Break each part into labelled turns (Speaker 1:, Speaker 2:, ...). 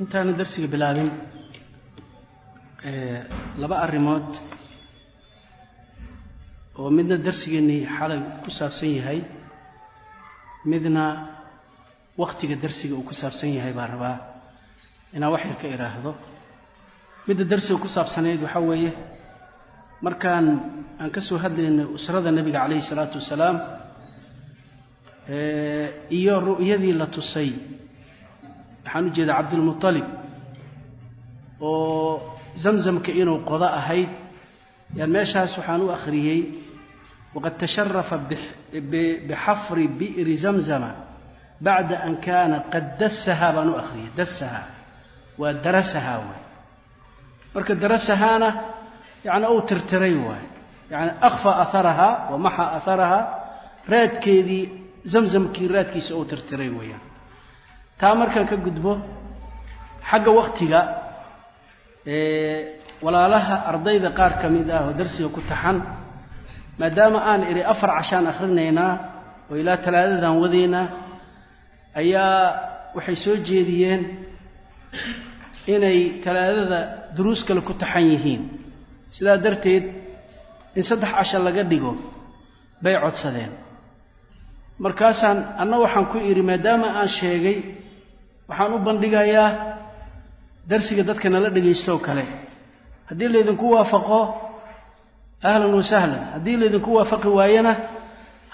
Speaker 1: intaana darsiga bilaabin laba arrimood oo midna darsigeennii xalay ku saabsan yahay midna wakhtiga darsiga uu ku saabsan yahay baan rabaa inaan wax yar ka idhaahdo midda darsiga ku saabsanayd waxaa weeye markaan aan ka soo hadlaynay usrada nebiga calayhi isalaatu wasalaam iyo ru'yadii la tusay waxaan u jeedaa cabdulmutalib oo zamzamka inuu qodo ahayd. Yaan meeshaas waxaan u akhriyey waqad tasharafa bixafri bi'ri zamzama bacda an kaana qad dasahaa baan u akhriyey. Dasahaa waa darasahaa waay. Marka darasahaana yani uu tirtiray waay. Yani akfa aharahaa wa maxa aharahaa raadkeedii zamzamkii raadkiisa uu tirtiray weeyaan taa markaan ka gudbo xagga waktiga walaalaha ardayda qaar ka mid ah oo darsiga ku taxan maadaama aan idhi afar cashaan akhrinaynaa oo ilaa talaadadan wadaynaa ayaa waxay soo jeediyeen inay talaadada duruus kale ku taxan yihiin. Sidaa darteed in saddex casha laga dhigo bay codsadeen. Markaasaan anna waxaan ku idhi maadaama aan sheegay waxaan u bandhigayaa darsiga dadka nala dhegaystooo kale. Haddii laydinku waafaqo ahlan wa sahlan. Haddii laydinku waafaqi waayana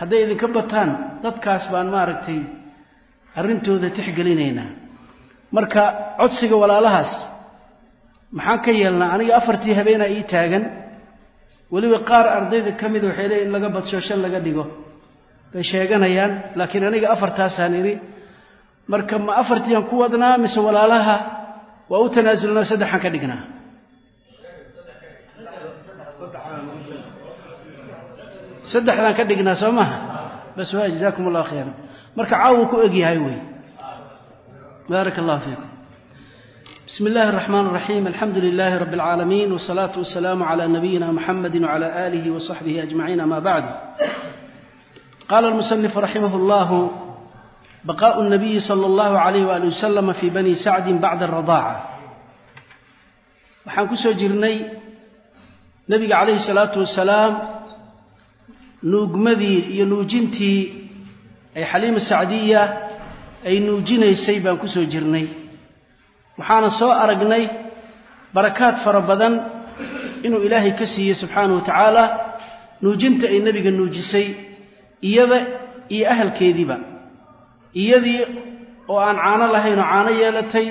Speaker 1: hadday idinka bataan dadkaas baan maaragtay arrintooda tixgelinaynaa marka codsiga walaalahaas maxaan ka yeelnaa aniga afartii habeenaa ii taagan. Weliba qaar ardayda ka mida waxay leeyiin in laga badsho shan laga dhigo. Bay sheeganayaan laakiin aniga afartaasaan idhi marka ma afartiiaan ku wadnaa mise walaalaha? Waa u tanaasulnaa saddexaan ka dhignaa saddexdaan ka dhignaa soo maha bas waa jazaakum allah khayran. Marka caawu ku egyahay wey. Baarak allahu fiikum. Bismi illaahi araxmaan araxiim alxamdu lilaahi rabbi alcaalamiin wasalaatu wasalaamu calaa nabiyina muxamedi wacalaa aalihi wasaxbihi ajmaciin ama bacd qaala almusanif raximah llahu baqaau nabiyi sala allahu calayh waali wasalama fii bani sacdin bacda aradaaca waxaan ku soo jirnay nebiga calayhi salaatu wasalaam nuugmadii iyo nuujintii ay xaliima sacdiya ay nuujinaysay baan ku soo jirnay waxaana soo aragnay barakaad fara badan inuu ilaahay ka siiyey subxaanahu wa tacaala nuujinta ay nebiga nuujisay iyada iyo ahalkeediiba iyadii oo aan caano lahayn oo caano yeelatay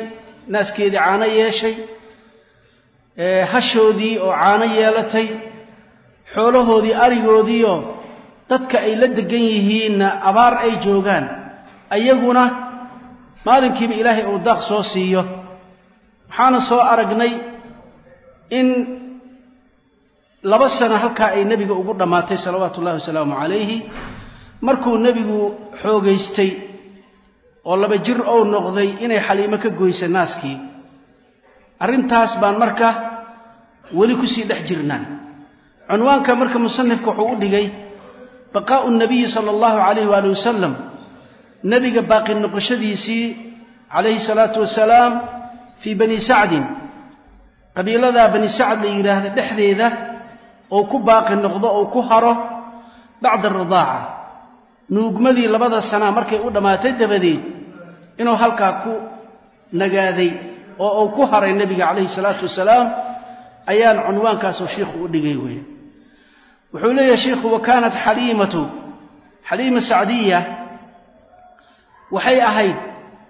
Speaker 1: naaskeedii caano yeeshay hashoodii oo caano yeelatay xoolahoodii arigoodiioo dadka ay la degan yihiinna abaar ay joogaan ayaguna maalinkiiba ilaahay uu daaq soo siiyo. Waxaana soo aragnay in laba sano halkaa ay nebiga ugu dhammaatay salawaatu ullahi wasalaamu calayhi markuu nebigu xoogaystay oo laba jir ou noqday inay xaliimo ka goysa naaskii. Arrintaas baan marka weli ku sii dhex jirnaa cunwaanka marka musanifka wuxuu u dhigay baqaa'u nabiyi sala allahu calayh waali wasalam nebiga baaqi noqoshadiisii calayhi salaatu wasalaam fii bani sacdin. Qabiiladaa bani sacd la yidhaahda dhexdeeda oo ku baaqi noqdo oo ku haro bacda aradaaca nuugmadii labada sanaa markay u dhammaatay dabadeed inuu halkaa ku nagaaday oo uu ku haray nebiga calayhi salaatu wasalaam ayaan cunwaankaasoo shiikhu u dhigay weeye. Wuxuu leeyahay shiikhu wa kaanat xaliimatu xaliima sacdiya. Waxay ahayd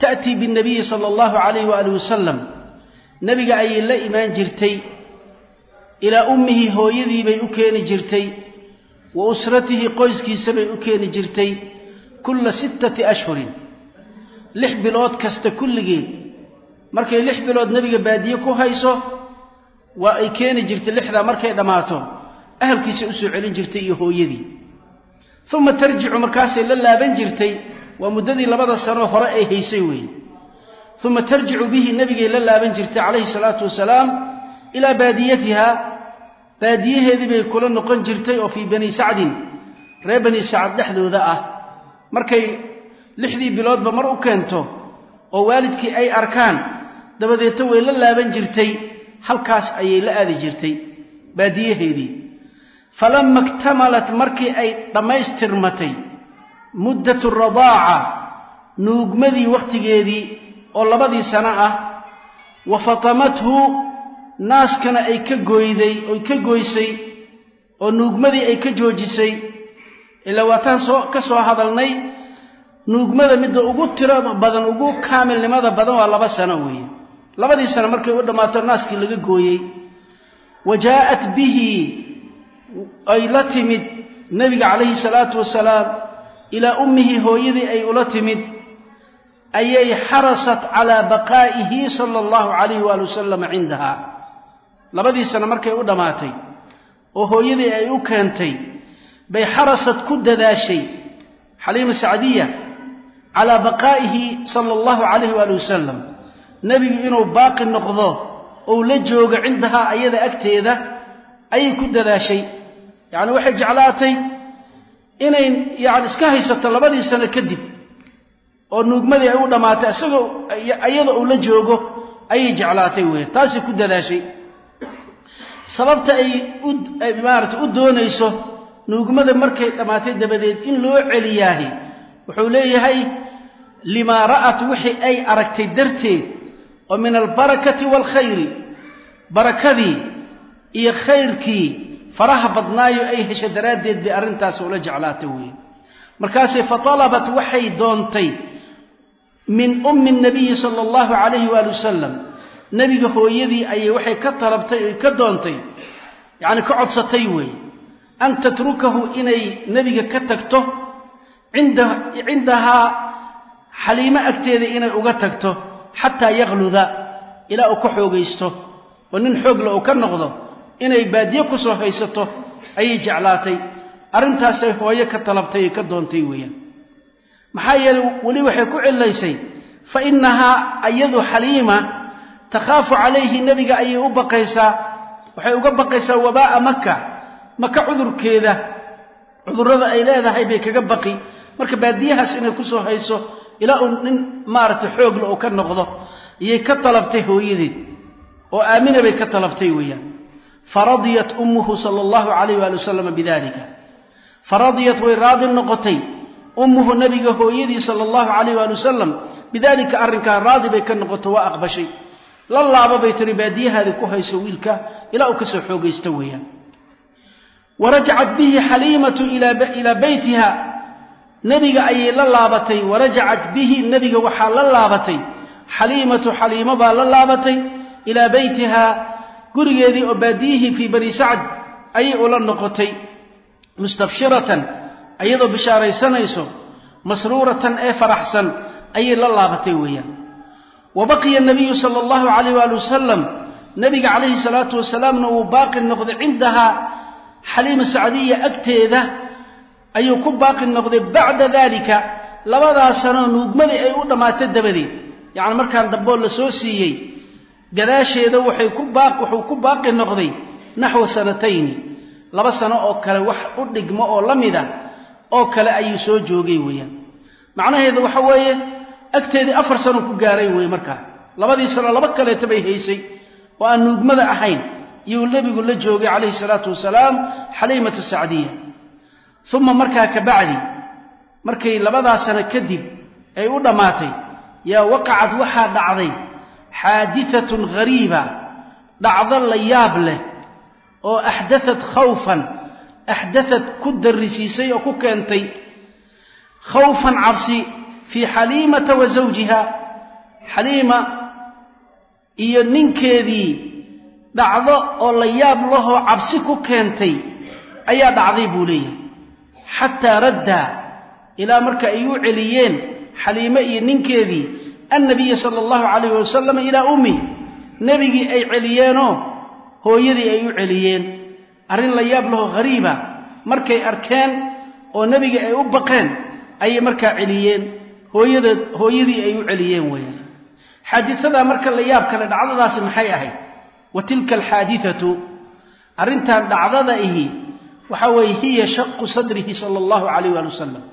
Speaker 1: ta'tii biاnnabiyi sala allahu calayh waaalih wasalam nebiga ayay la imaan jirtay ilaa ummihi hooyadii bay u keeni jirtay wa usratihi qoyskiisa bay u keeni jirtay kulla sittati ashhurin lix bilood kasta kulligeed markay lix bilood nebiga baadiye ku hayso waa ay keeni jirtay lixdaa markay dhammaato ahalkiisa u soo celin jirtay iyo hooyadii. Uma tarjicu markaasay la laaban jirtay waa muddadii labada sanoo hore ay haysay weeye uma tarjicu bihi nebigay la laaban jirtay calayhi salaatu wasalaam ilaa baadiyatiha baadiyaheedii bay kula noqon jirtay oo fii bani sacdin reer bani sacad dhexdooda ah. Markay lixdii biloodba mar u keento oo waalidkii ay arkaan. Dabadeeta way la laaban jirtay halkaas ayay la aadi jirtay baadiyaheedii. Falama iktamalat markii ay dhammaystirmatay muddatu radaaca nuugmadii wakhtigeedii oo labadii sano ah wa fatamathu naaskana ay ka gooyday oy ka goysay oo nuugmadii ay ka joojisay. Ilaa waataan soo ka soo hadalnay nuugmada midda ugu tiro badan ugu kaamilnimada badan waa laba sano weeye. Labadii sano markay u dhammaato naaskii laga gooyey wa jaa'at bihi ay la timid nebiga calayhi salaatu wasalaam ilaa ummihi hooyadii ay ula timid ayay xarasat calaa baqaa'ihi sala allahu calayhi waali wasalam cindaha labadii sano markay u dhammaatay oo hooyadii ay u keentay bay xarasad ku dadaashay. Xaliima sacdiya calaa baqaa'ihi sala allahu calayhi waali wasalam. Nebigu inuu baaqi noqdo ou la joogo cindahaa ayada agteeda ayay ku dadaashay. Yacni waxay jeclaatay inay yani iska haysato labadii sano kadib oo nuugmadii ay u dhammaatay isagoo iyada uu la joogo ayay jeclaatay wey taasay ku dadaashay. Sababta ay maarata u doonayso nuugmada markay dhammaatay dabadeed in loo celiyaahi wuxuu leeyahay limaa ra'at wixii ay aragtay darteed oo min albarakati waalkhayri barakadii iyo khayrkii faraha badnaayo ay hesha daraaddeed bay arrintaas ula jeclaatay weeye markaasay fatalabat waxay doontay min ummi nabiyi sala allahu calayhi waali wasalam nebiga hooyadii ayay waxay ka talabtay oy ka doontay yacni ka codsatay weeye an tatrukahu inay nebiga ka tagto cindahaa xaliimo agteeda inay uga tagto xataa yakluda ilaa uu ka xoogaysto. Oo nin xoogla uu ka noqdo inay baadiye ku soo haysato ayay jeclaatay. Arrintaasay hooyo ka talabtay oy ka doontay weeyaan. Maxaa yeeley weli waxay ku cillaysay fa innahaa ayadu xaliima takhaafu calayhi nebiga ayay u baqaysaa. Waxay uga baqaysaa wabaa'a maka maka cudurkeeda. Cudurrada ay leedahay bay kaga baqi marka baadiyahaas inay ku soo hayso ilaa uu nin maaragtay xoogla uu ka noqdo ayay ka talabtay hooyadeed oo aamina bay ka talabtay weeyaan. Faradiyat ummuhu sala allahu calayh waali wasalam bidalika faradiyat way raadi noqotay ummuhu nebiga hooyadii sala allahu calayh waali wasalam bidalika arrinkaa raadi bay ka noqoto waa aqbashay. La laaba bay tiri baadiyahaadii ku hayso wiilka ilaa uu ka soo xoogaysto weeyaan. Warajacat bihi xaliimatu ilaa beytiha nebiga ayay la laabatay warajacat bihi nebiga waxaa la laabatay. Xaliimatu xaliimo baa la laabatay ilaa beytiha gurigeedii oo baadiyihii fii bani sacd ayay ula noqotay. Mustabshiratan ayadoo bishaaraysanayso masruuratan ee faraxsan ayay la laabatay weeyaan. Wa baqiya nabiyu sala allahu calayh waali wasalam nebiga calayhi salaatu wasalaamna wuu baaqi noqday cindahaa xaliima sacdiya agteeda ayuu ku baaqi noqday bacda dalika labadaa sanoo nuugmadii ay u dhammaatay dabadeed. Yacni markaan damboo la soo siiyey gadaasheeda waxay ku baa wuxuu ku baaqi noqday naxwa sanatayni. Laba sano oo kale wax u dhigmo oo la mid ah oo kale ayuu soo joogay weeyaan. Macnaheedu waxa weeye agteedii afar sano ku gaaray weeye markaa labadii sano laba kaleeta bay haysay oo aan nuugmada ahayn. Iyuu nebigu la joogay calayhi salaatu wasalaam xaliimatu sacdiya uma markaa ka bacdi markay labadaa sano kadib ay u dhammaatay yaa waqacad waxaa dhacday xaadiatun ghariiba dhacdo la yaab leh oo axdaat khawfan axdaat ku darrisiisay oo ku keentay khawfan cabsi fii xaliimata wa zawjiha xaliima iyo ninkeedii dhacdo oo la yaab lahoo cabsi ku keentay ayaa dhacday buu leeyahay xataa raddaa ilaa marka ay u celiyeen xaliime iyo ninkeedii annabiya sala allahu calayh wasalam ilaa ummi nebigii ay celiyeenoo hooyadii ay u celiyeen. Arrin la yaab lahoo ghariiba markay arkeen oo nebigii ay u baqeen ayay markaa celiyeen. Hooyadeed hooyadii ay u celiyeen weeyaan. Xaadisadaa marka la yaab kale dhacdadaasi maxay ahayd? Wa tilka alxaadithatu arrintan dhacdada ihi waxa weeye hiya shaqu sadrihi sala allahu calayh waali wasalam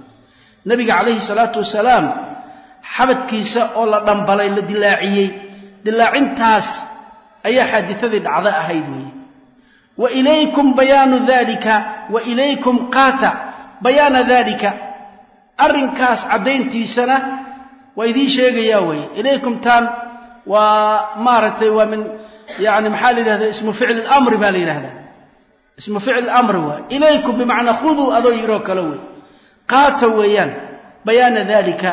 Speaker 1: nebiga calayhi salaatu wasalaam xabadkiisa oo la dhambalay la dilaaciyey dilaacintaas ayaa xaaditadii dhacda ahayd weeye. Wa ilaykum bayaanu dalika wa ilaykum qaata bayaana dalika arrinkaas caddayntiisana waa idiin sheegayaa weeye. Ilaykum taan waa maaragtay waa min yani maxaa la yidhahda ismu ficli lamri baa la yidhahdaa ismu ficli amri waay. Ilaykum bimacnaa khuduu adoo yiroo kale wey qaata weeyaan bayaana dalika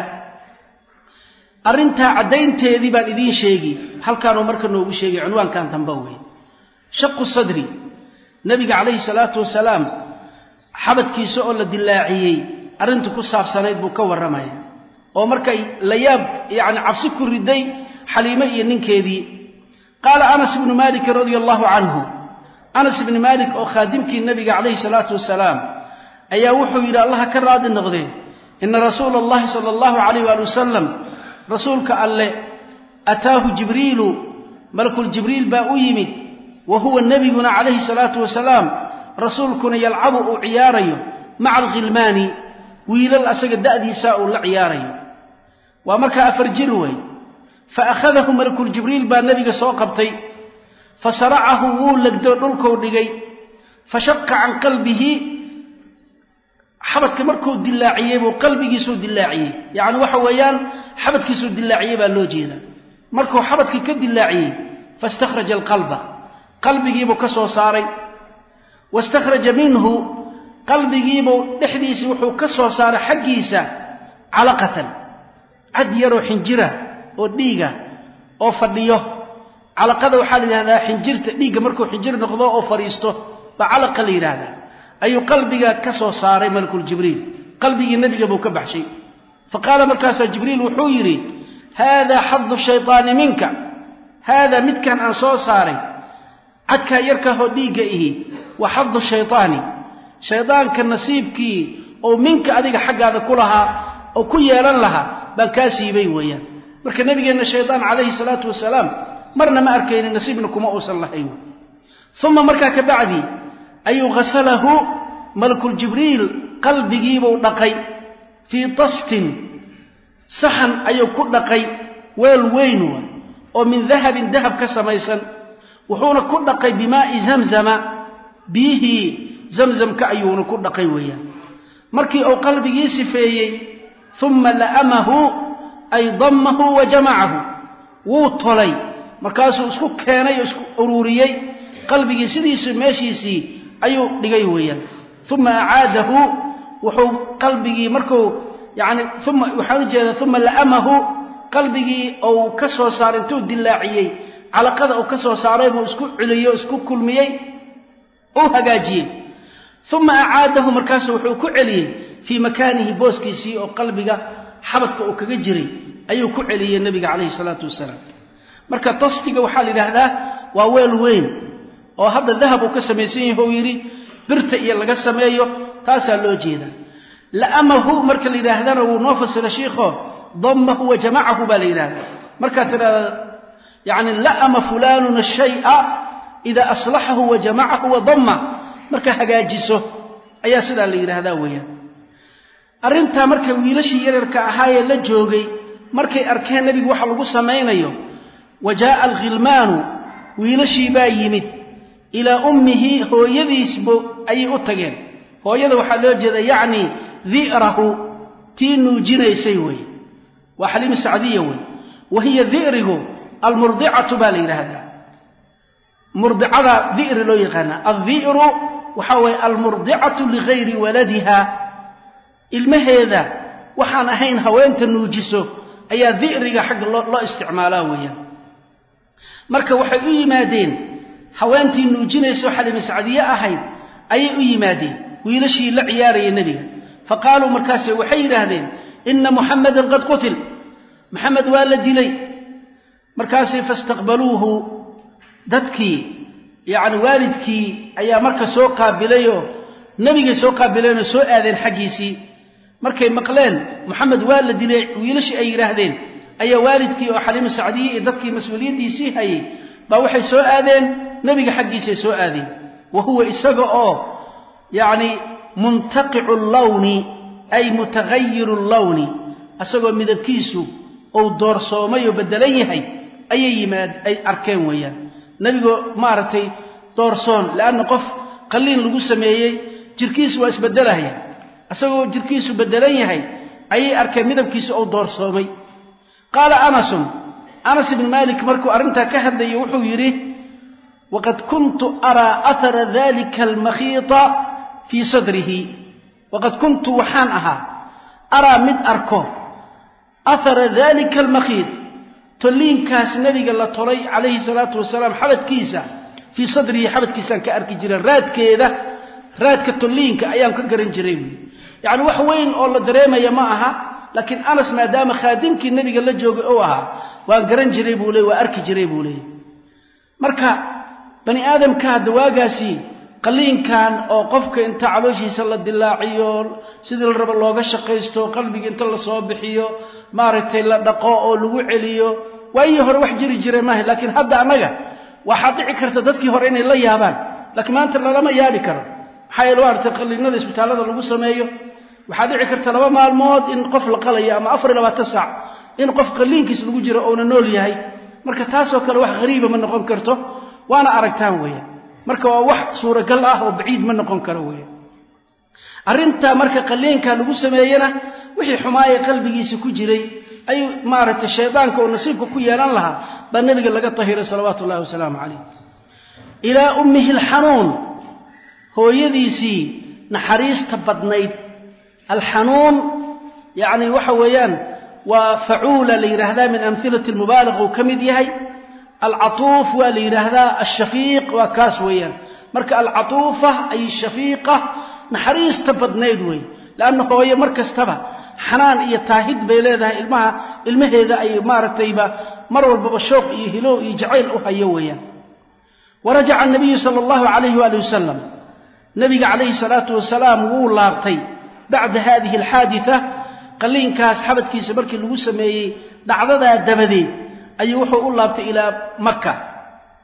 Speaker 1: arrintaa caddaynteedii baan idiin sheegi halkaanuu marka noogu sheegay cunwaankan dambe wey shaqu sadri. Nabiga calayhi salaatu wasalaam xabadkiisa oo la dilaaciyey arrinta ku saabsanayd buu ka warramaya. Oo markay la yaab yani cabsi ku riday xaliime iyo ninkeedii. Qaala anas ibnu maalikin radia allahu canhu anas ibni maalik oo khaadimkii nabiga calayhi salaatu wasalaam ayaa wuxuu yidhi allaha ka raadi noqdee ina rasuula allahi sala allahu calayh waali wasalam rasuulka alle ataahu jibriilu malakuljibriil baa u yimid wa huwa nebiguna calayhi salaatu wasalaam rasuulkuna yalcabu uu ciyaarayo maca alkhilmaani wiilal asaga da'diisaa uu la ciyaarayo. Waa markaa afar jir wey fa akhadahu malakuljibriil baa nebiga soo qabtay fa saracahu wuu legdo dhulkou dhigay fa shaqa can qalbihi xabadka markuu dilaaciyey buu qalbigiisuu dilaaciyey yacni waxa weeyaan xabadkiisuu dilaaciyey baa loo jeeda markuu xabadkii ka dilaaciyey fastakhraja alqalba qalbigiibuu ka soo saaray wastakhraja minhu qalbigiibuu dhexdiisii wuxuu ka soo saaray xaggiisa calaqatan cad yaroo xinjira oo dhiiga oo fadhiyo calaqada waxaa la yidhahdaa xinjirta dhiigga markuu xinjir noqdo oo fadhiisto baa calaqa la yidhaahdaa ayuu qalbiga ka soo saaray malakuljibriil qalbigii nebiga buu ka baxshay. Fa qaala markaasaa jibriil wuxuu yidhi haadaa xadu shaytaani minka. Haadaa midkan aan soo saaray. Cadkaa yarkaahoo dhiigga ihi wa xadu shaytaani. Shaydaanka nasiibkii oo minka adiga xaggaada ku lahaa oo ku yeelan lahaa baan kaa siibay weeyaan. Marka nebigeenna shaydaan calayhi salaatu wasalaam marna ma arkaynin nasiibna kuma uusan lahayn. Uma markaa ka bacdi ayuu ghasalahu malakuljibriil qalbigiibuu dhaqay. Fii tastin saxan ayuu ku dhaqay weel weyn wa oo min dahabin dahab ka samaysan. Wuxuuna ku dhaqay bimaa'i zamzama biyihii zamzamka ayuuna ku dhaqay weeyaan. Markii uu qalbigii sifeeyey uma la'amahu ay dammahu wa jamacahu wuu tolay markaasuu isku keenay oo isku ururiyey qalbigii sidiisii meeshiisii ayuu dhigay weeyaan. Uma acaadahu wuxuu qalbigii markuu yani uma waxaan u jeedaa uma la'amahu qalbigii ou ka soo saaray intuu dilaaciyey calaqada uu ka soo saaray buu isku celiyey o isku kulmiyey uu hagaajiyey. Uma acaadahu markaasu wuxuu ku celiyey fii makaanihi booskiisii oo qalbiga xabadka uu kaga jiray ayuu ku celiyey nebiga calayhi salaatu wasalaam marka tastiga waxaa la yidhaahdaa waa weel weyn oo hadda dahab uu ka samaysan uu yidhi birta iyo laga sameeyo taasaa loo jeeda la'amahu marka la yidhaahdana wuu noo fasira shiikho dammahu wa jamacahu baa la yidhahdaa markaad tidhahda yani la'ama fulaanun ashay'a idaa aslaxahu wa jamacahu wa damma. Marka hagaajiso ayaa sidaa la yidhaahdaa weeyaan. Arrintaa marka wiilashii yaryarka ahaayee la joogay markay arkeen nebigu waxa lagu samaynayo wa jaa'a alkhilmaanu wiilashii baa yimid ilaa ummihi hooyadiisbu ayay u tageen hooyada waxaa loo jeeda yacni di'rahu tii nuujinaysay wey waa xaliimu sacdiya wey wa hiya di'rigu almurdicatu baa la yidhaahdaa murdicada di'ri loo yaqaana addi'ru waxaa waye almurdicatu ligayri waladiha ilmaheeda waxaan ahayn haweenta nuujiso ayaa di'riga xagga loo isticmaalaa weeyaan marka waxay u yimaadeen haweentii nuujinayso xalimi sacdiye ahayd ayay u yimaadeen. Wiilashii la ciyaaraya nebiga. Fa qaaluu markaase waxay yidhaahdeen inna muxamadan qad qutil. Maxamed waa la dilay. Markaasay fastaqbaluuhu dadkii yacni waalidkii ayaa marka soo qaabilayoo nebigay soo qaabileenoo soo aadeen xaggiisii. Markay maqleen moxamed waa la dilay. Wiilashii ay yidhaahdeen ayaa waalidkii oo xaliimu sacdiye iyo dadkii mas'uuliyaddiisii hayay baa waxay soo aadeen nebiga xaggiisay soo aadeen. Wa huwa isaga oo yacni muntaqicu allawni ay mutaghayiru allawni isagoo midabkiisu uu doorsoomay oo beddelan yahay ayay yimaad ay arkeen weeyaan. Nebigoo maaragtay doorsoon leanna qof qalliin lagu sameeyey jirkiisu waa isbedelahaya isagoo jirkiisu bedelan yahay ayay arkeen midabkiisa ou doorsoomay qaala anasun anas ibn maalik markuu arrintaa ka hadlayay wuxuu yidhi waqad kuntu araa athara dalika almakhiita fii sadrihi waqad kuntu waxaan ahaa araa mid arko athara dalika almakhiid tolliinkaas nebiga la tolay calayhi salaatu wasalaam xabadkiisa fii sadrihi xabadkiisaan ka arki jiray raadkeeda raadka tolliinka ayaan ka garan jiray yacni wax weyn oo la dareemaya ma aha laakiin anas maadaama khaadimkii nebiga la joogay ou ahaa waan garan jiray buu leey waa arki jiray buu leeyay marka bani aadamka hadda waagaasi qalliinkan oo qofka inta calooshiisa la dilaaciyo sidii la rabo looga shaqaysto qalbiga inta la soo bixiyo maaragtay la dhaqo oo lagu celiyo waayii hore wax jiri jira maaha laakiin hadda annaga waxaad dhici karta dadkii hore inay la yaabaan laakiin maanta lalama yaabi karo. Maxaa yeele maaragtay qalliinada isbitaallada lagu sameeyo waxaa dhici karta laba maalmood in qof la qalayo ama afar iyo labaatan saac in qof qalliinkiis lagu jiro ouna nool yahay. Marka taasoo kale wax hariiba ma noqon karto. Waana aragtaan weeyaan marka waa wax suuragal ah oo baciid ma noqon karo weeyaan arrintaa marka qalliinka lagu sameeyena wixii xumaaya qalbigiisa ku jiray ayuu maaragtay shaydaanka oo nasiibka ku yeelan lahaa baa nebiga laga tahiray salawaatu wasalaamu calayh. Ilaa ummihi alxanuun hooyadiisii naxariista badnayd alxanuun yacni waxa weeyaan waa facuula la yidhaahdaa min amhilati almubaalaq uu ka mid yahay. Alcatuuf waa la yidhaahdaa alshafiiq waa kaas weeyaan. Marka alcatuufa ay shafiiqa naxariista badnayd wey leanna hooye mar kastaba xanaan iyo taahid bay leedahay ilmaha ilmaheeda ay maaragtayba mar walbaba shooq iyo hilow iyo jacayl u hayo weeyaan. Warajaca anabiyu sala allahu calayhi waali wasalam nabiga calayhi salaatu wasalaam wuu laabtay bacda hadihi alxaaditha qalliinkaas xabadkiisa markii lagu sameeyey dhacdadaa dabadeed ayuu wuxuu u laabtay ilaa maka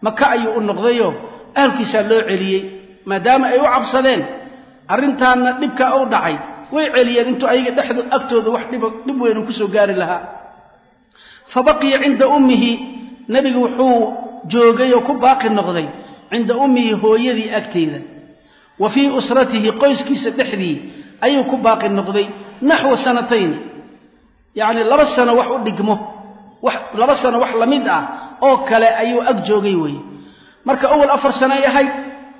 Speaker 1: maka ayuu u noqdayoo ahalkiisaa loo celiyey maadaama ay u cabsadeen. Arrintaanna dhibkaa u dhacay way celiyeen intuu ayaga dhexdo agtooda wax dhib weynu ku soo gaari lahaa. Fa baqiya cinda ummihi nebigu wuxuu joogay oo ku baaqi noqday cinda ummihi hooyadii agteeda. Wa fii usratihi qoyskiisa dhexdii ayuu ku baaqi noqday naxwa sanatayn. Yacni laba sano wax u dhigmo wax laba sano wax la mid ah oo kale ayuu ag joogay weeye. Marka awal afar sanoay ahayd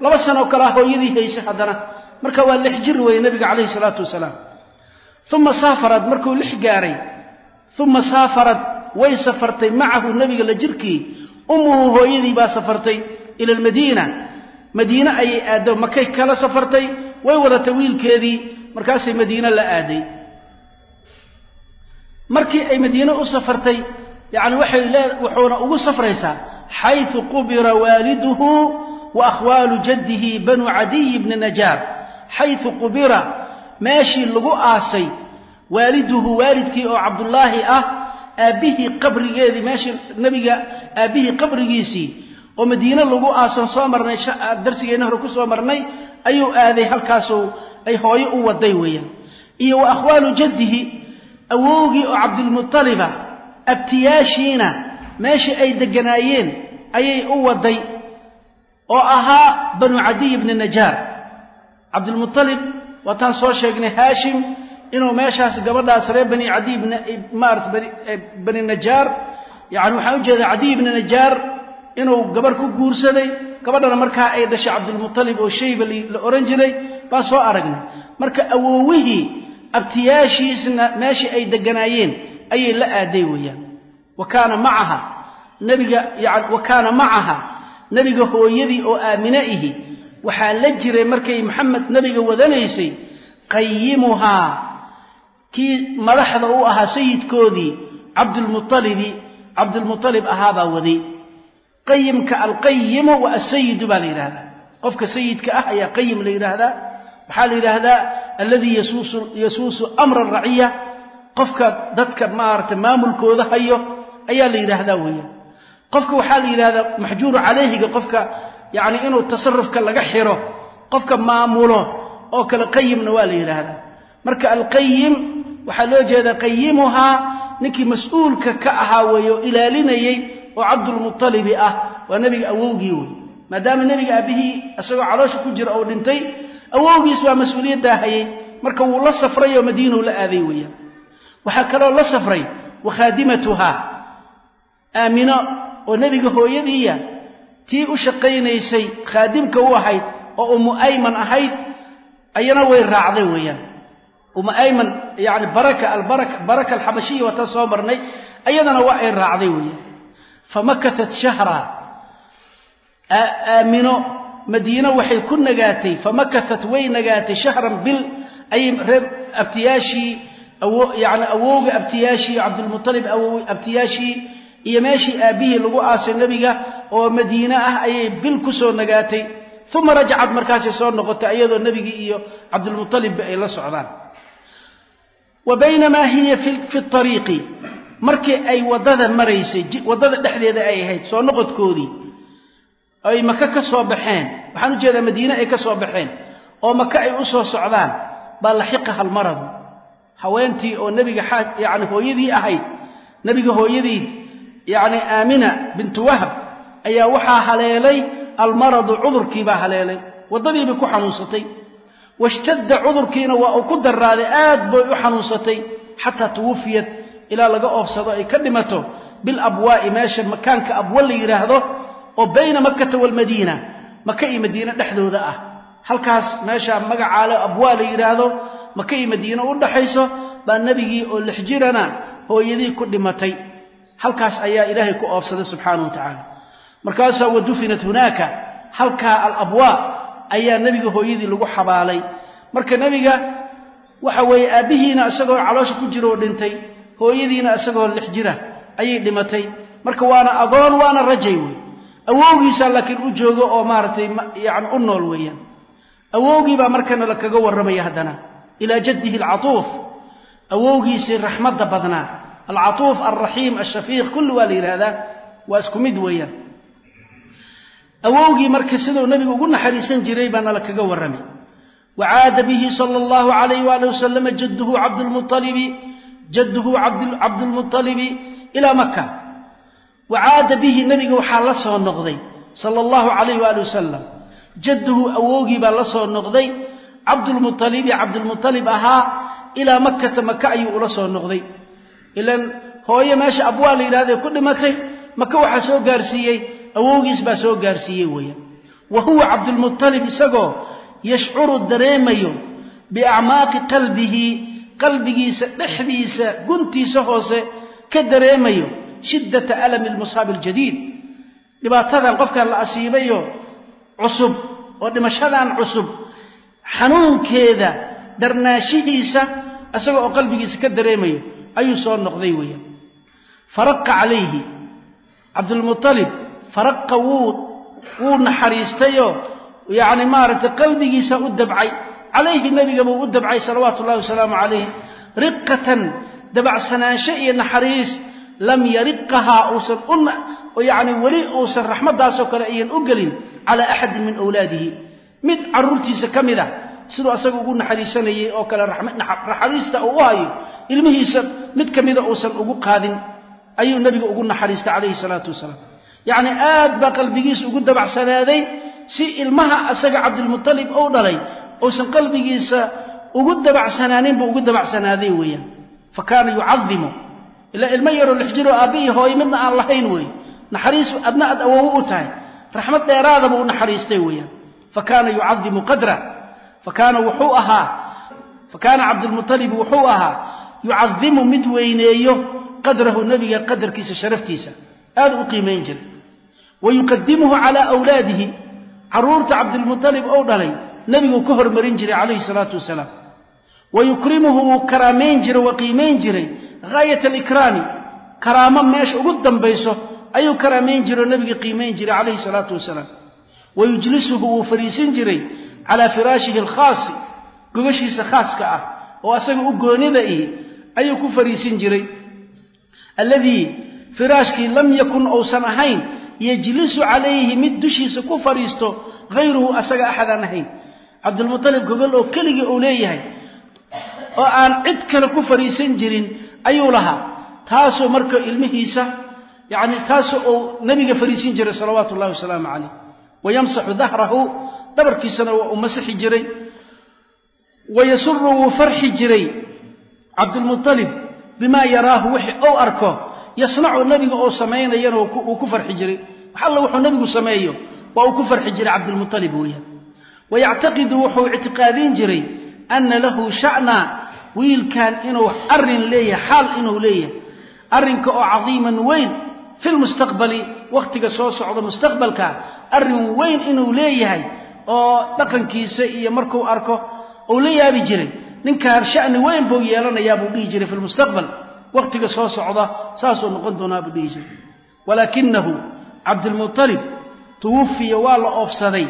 Speaker 1: laba sanoo kalea hooyadii haysa haddana. Marka waa lix jir weeye nebiga calayhi salaatu wasalaam. Uma saafarad markuu lix gaaray uma saafarad way safartay macahu nebiga la jirkii ummuhu hooyadii baa safartay ila almadiina. Madiine ayay aaddo makay kala safartay way wadatay wiilkeedii markaasay madiine la aaday. Markii ay madiine u safartay yacni waxay lee wuxuuna ugu safraysaa xayثu qubira waaliduhu wa jaddihi banu cadiy bni najaar. Xayثu qubira meeshii lagu aasay waaliduhu waalidkii oo cabdullaahi ah aabbihii qabrigeedii meeshii nebiga aabbihii qabrigiisii oo madiine lagu aasan soo marnay darsigeenna hore ku soo marnay ayuu aaday halkaasuu ay hooyo u waday weeyaan. Iyo wa akhwaalu jaddihi awowgii oo cabdilmuطaliba abtiyaashiina meeshii ay degganaayeen ayay u waday oo ahaa banu cadiy bni najaar. Cabdilmuطalib waataan soo sheegnay haashim inuu meeshaas gabadhaas reer bani cadiy maarata bani najaar yani waxaan u jeedaa cadiy bni najaar inuu gabarh ku guursaday gabadhana markaa ay dhashay cabdilmuطalib oo shayba la ohan jiray baan soo aragnay. Marka awowihii abtiyaashiisna meeshii ay degganaayeen ayay la aaday weeyaan. Wa kaana macaha nebiga yani wa kaana macaha nebiga hooyadii oo aamine ihi waxaa la jiray markay maxamed nebiga wadanaysay qayimuhaa kii madaxda u ahaa sayidkoodii cabdulmualibi cabdulmualib ahaabaa waday qayimka alqayimu wa asayidu baa la yidhaahdaa qofka sayidka ah ayaa qayim la yidhaahdaa waxaa la yidhaahdaa alladii yasuusu amra raciya qofka dadka maarata maamulkooda hayo ayaa la yidhaahdaa weeyaan. Qofka waxaa la yidhahdaa maxjuuru calayhiga qofka yacni inuu tasarufka laga xiro qofka maamulo oo kale qayimna waa la yidhaahdaa marka alqayim waxaa loo jeedaa qayimuhaa ninkii mas'uulka ka ahaa weeye oo ilaalinayey oo cabdulmualibi ah waa nebiga awowgii wey maadaama nebiga aabbihii isagoo caloosha ku jira oo dhintay awowgiis waa mas'uuliyaddaa hayay marka wuu la safray oo madiinau la aaday weeyaan. Waxaa kaloo la safray wakhaadimatuhaa aamino oo nebiga hooyadiiya tii u shaqaynaysay khaadimka u ahayd oo umu ayman ahayd ayana way raacday weeyaan. Umu ayman yani baraka albaraka baraka alxabashiya waa taan soo marnay ayadana waa ay raacday weeyaan famakatat shahra aamino madiino waxay ku nagaatay famakatat way nagaatay shahran bil ayay reer abtiyaashii yani awowga abtiyaashii cabdulmualib awow abtiyaashii iyo meeshii aabbihii lagu aasay nebiga oo madiine ah ayay bil ku soo nagaatay uma rajacad markaasay soo noqotay iyadoo nebigii iyo cabdulmualibba ay la socdaan wa baynamaa hiya fi ariiqi markii ay waddada maraysay waddada dhexdeeda ay ahayd soo noqodkoodii ay maka ka soo baxeen. Waxaan u jeedaa madiine ay ka soo baxeen. Oo maka ay u soo socdaan baa laxiqaha almaradu haweentii oo nebiga yani hooyadii ahayd nebiga hooyadii yani aamina bintu wahab ayaa waxaa haleelay almaradu cudurkiibaa haleelay. Waddadiibay ku xanuunsatay. Washtadda cudurkiina waa uu ku daraaday aad bay u xanuunsatay. Xataa tuwufiyad ilaa laga oofsado ay ka dhimato bilabwaa'i meesha makaanka abwa la yidhaahdo oo bayna makkata waalmadiina maka iyo madiine dhexdooda ah. Halkaas meesha magacaale abwaa la yidhaahdo maka iyo madiine u dhaxayso baa nebigii oo lix jirana hooyadii ku dhimatay. Halkaas ayaa ilaahay ku oofsaday subxaanahu wa tacaala. Markaasaa wa dufinat hunaaka halkaa alabwaa ayaa nebiga hooyadii lagu xabaalay. Marka nebiga waxa weeye aabbihiina isagoo caloosha ku jira oo dhintay hooyadiina isagoo lix jira ayay dhimatay. Marka waana agoon waana rajay wey. Awowgiisaa laakiin u joogo oo maaragtay yani u nool weeyaan. Awowgii baa markana la kaga warramaya haddana. Ilaa jaddihi alcatuuf. Awowgiisii raxmadda badnaa. Alcatuuf alraxiim alshafiiq kulli waa la yidhaahdaa. Waa isku mid weeyaan. Awowgii marka siduu nebigu ugu naxariisan jiray baa nala kaga warramay. Wacaada bihi sala allahu alayh waali wasalama jadduhu cabdlmualibi jadduhu cabdulmualibi ilaa maka wacaada bihi nebiga waxaa la soo noqday sala allahu calayh waali wasalam jadduhu awowgii baa la soo noqday cabdulmualibi cabdulmualib ahaa ilaa makkata maka ayuu ula soo noqday. Ilan hooye meesha abwaa la yidhahday ku dhimatay maka waxaa soo gaarsiiyey awowgiis baa soo gaarsiiyey weeyaan wa huwa cabdulmualib isagoo yashcuru dareemayo biacmaaqi qalbihi qalbigiisa dhexdiisa guntiisa hoose ka dareemayo shiddata alami almusaabi aljadiid. Dhibaatadan qofkan la asiibayo cusub oo dhimashadan cusub xanuunkeeda darnaashihiisa isaga oo qalbigiisa ka dareemayo ayuu soo noqday weeyaan. Faraqa calayhi cabdulmualib faraqa wuu wuu naxariistayoo yacni maaragtay qalbigiisa u dabcay calayhi nebigaba uu u dabcay salawaatu ullahi wasalaamu calayh riqatan dabacsanaansho iyo naxariis lam yariqahaa uusan u yacni weli uusan raxmaddaasoo kale ayan u gelin calaa axadin min awlaadihi. Mid carruurtiisa ka mid ah siduu asaga ugu naxariisanayay oo kale naxariista uu u hayo ilmihiisa mid ka mida uusan ugu qaadin ayuu nebiga ugu naxariistay calayhi salaatu wasalaam. Yacni aad baa qalbigiisa ugu dabacsanaaday si ilmaha asaga cabdilmutalib ou dhalay uusan qalbigiisa ugu dabacsanaaninba ugu dabacsanaaday weeyaan. Fa kaana yucadimu ilaa ilmo yaroo lix jiroo aabbihi hooyo midna aan lahayn weeye naxariis adna aad awowo u tahay. Raxmad dheeraadaba u naxariistay weeyaan. Fa kaana yucadimu qadra. Fa kaana wuxuu ahaa fa kaana cabdilmutalib wuxuu ahaa yucadimu mid weyneeyo qadrahu nebiga qadarkiisa sharaftiisa. Aad u qiimayn jiray. Wa yuqadimuhu calaa awlaadihi. Carruurta cabdilmutalib ou dhalay nebiguu ka hormarin jiray calayhi salaatu wasalaam. Wa yukrimuhu wuu karaamayn jiray wa qiimayn jiray. Haayat alikraami karaamo meesha ugu dambayso ayuu karaamayn jiray oo nebiga qiimayn jiray calayhi salaatu wasalaam. Wa yujlisuhu wuu fariisin jiray calaa firaashihi alkhaasi gogashiisa khaaska ah oo asaga u goonida ihi ayuu ku fariisin jiray. Alladii firaashkii lam yakun uusan ahayn yejlisu calayhi mid dushiisa ku fadhiisto hayruhu asaga axadaan ahayn cabdulmutalib gogol oo keligii uu leeyahay oo aan cid kale ku fadhiisan jirin ayuu lahaa. Taasoo marka ilmihiisa yani taas uu nabiga fariisin jiray salawaatu ullahi wasalaamu calayh. Wayamsaxu dahrahu dhabarkiisana waa uu masixi jiray. Wayasuru wuu farxi jiray cabdulmualib bimaa yaraahu wixi ou arko yasnacu nabiga oo samaynayana uu ku farxi jiray. Wax alla wuxuu nabigu sameeyo waa uu ku farxi jiray cabdilmualib weeyaan wayactaqidu wuxuu ictiqaadin jiray ana lahu sha'na wiilkan inuu arrin leeyahay xaal inuu leeyahay arrinka oo cadiiman weyn fi lmustaqbali wakhtiga soo socda mustaqbalka arrin weyn inuu leeyahay oo dhaqankiisa iyo markuu arko uu la yaabi jiray ninkaan sha'ni weyn buu yeelanayaa buu dhihi jiray fi lmustaqbal wakhtiga soo socda saasuu noqon doonaa buu dhihi jiray walaakinahu cabdilmualib tuwufiya waa la oofsaday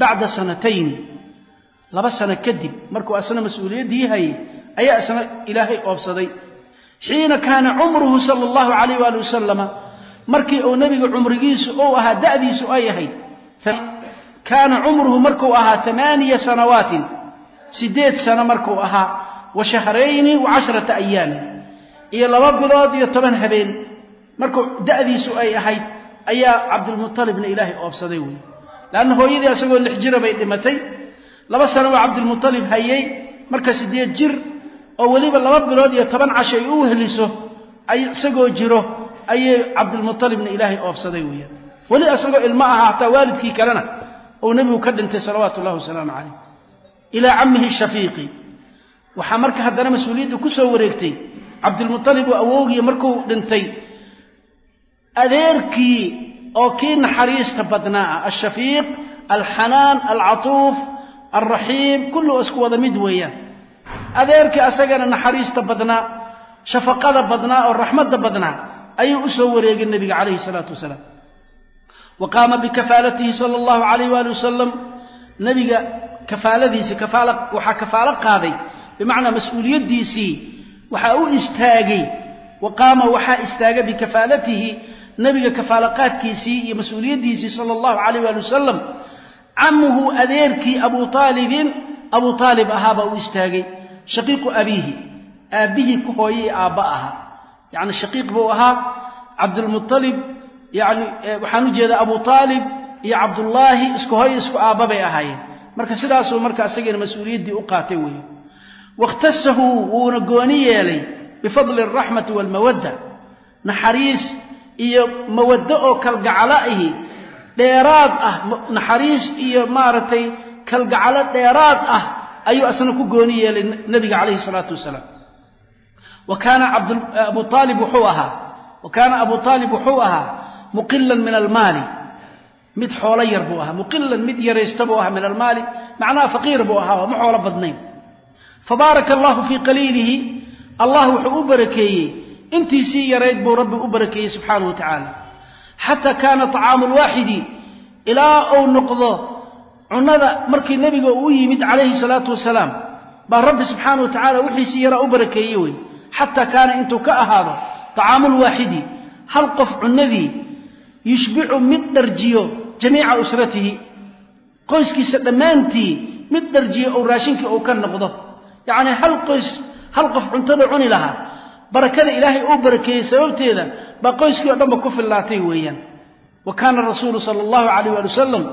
Speaker 1: bacda sanatayn laba sano kadib markuu asna mas'uuliyaddii hayay ayaa isna ilaahay oobsaday. Xiina kaana cumruhu sala allahu calayh waali wasalama markii uu nebiga cumrigiisu ou ahaa da'diisu ay ahayd kaana cumruhu markuu ahaa amaaniya sanawaatin siddeed sano markuu ahaa wa shahrayni wa casharata ayaamin iyo laba bilood iyo toban habeen markuu da'diisu ay ahayd ayaa cabdilmualibna ilaahay oobsaday wey leanna hooyadii isagoo lix jira bay dhimatay laba sano waa cabdilmualib hayay marka siddeed jir oo weliba laba bilood iyo toban casho ay u wehliso isagoo jiro ayay cabdilmualibna ilaahay oobsaday weeyaan weli isagoo ilmo aha hataa waalidkii kalena uu nebigu ka dhintay salawaatu ullahi wasalaamu calayh ilaa cammihi shafiiqi waxaa marka haddana mas'uuliyadda ku soo wareegtay cabdilmualib oo awowgii markuu dhintay adeerkii oo kii naxariista badnaa ah alshafiiq alxanaan alcatuuf alraxiim kullu isku wada mid weeyaan. Adeerkii asagana naxariista badnaa shafaqada badnaa oo raxmadda badnaa ayuu u soo wareegay nebiga calayhi salaatu wasalaam. Wa qaama bikafaalatihi sala allahu calayh waali wasalam nebiga kafaaladiisii kafaala waxaa kafaalo qaaday bimacnaa mas'uuliyaddiisii waxaa u istaagay wa qaama waxaa istaagay bikafaalatihi nebiga kafaalaqaadkiisii iyo mas'uuliyaddiisii sala allahu calayh waali wasalam camuhu adeerkii abu aalibin abu aalib ahaabaa u istaagay shaqiiqu abiihi aabbihii ku hooyay aabba ahaa. Yacni shaqiiq buu ahaa cabdulmualib yani waxaan u jeedaa abu aalib iyo cabdullaahi isku hooyo isku aabba bay ahaayeen. Marka sidaasuu marka isagiina mas'uuliyaddii u qaatay weeye. Wakhtasahu wuuna gooni yeelay bifadli alraxmati waalmawadda naxariis iyo mawaddo oo kalgacalo ahi dheeraad ah naxariis iyo maaragtay kalgacalo dheeraad ah ayuu asna ku gooni yeelay nebiga calayhi salaatu wasalaam. Wa kaana abu aalib wuxuu ahaa wa kaana abu aalib wuxuu ahaa muqilan min almaali. Mid xoolo yar buu ahaa muqilan mid yaraysta buu ahaa min almaali macnaha faqiir buu ahaa ma xoolo badnayn. Fabaaraka allahu fii qaliilihi allah wuxuu u barakeeyey intiisii yarayd buu rabbi u barakeeyey subxaanahu wa tacaala. Xataa kaana طacaamu lwaaxidi ilaa uu noqdo cunada markii nebiga uu yimid calayhi salaatu wasalaam baa rabbi subxaana wa tacala wixiisii yaraa u barakeeye wey xataa kaana intuu ka ahaado طacaamu lwaaxidi hal qof cunadii yushbicu mid dharjiyo jamiica usratihi qoyskiisa dhammaantii mid dharjiyo ou raashinkii uu ka noqdo. Yacnii hal qoys hal qof cuntada cuni lahaa barakada ilaahay uu barakeeyey sababteeda baa qoyskii o dhanba ku fillaatay weeyaan. Wa kaana rasuulu sala allahu calayh waali wasalam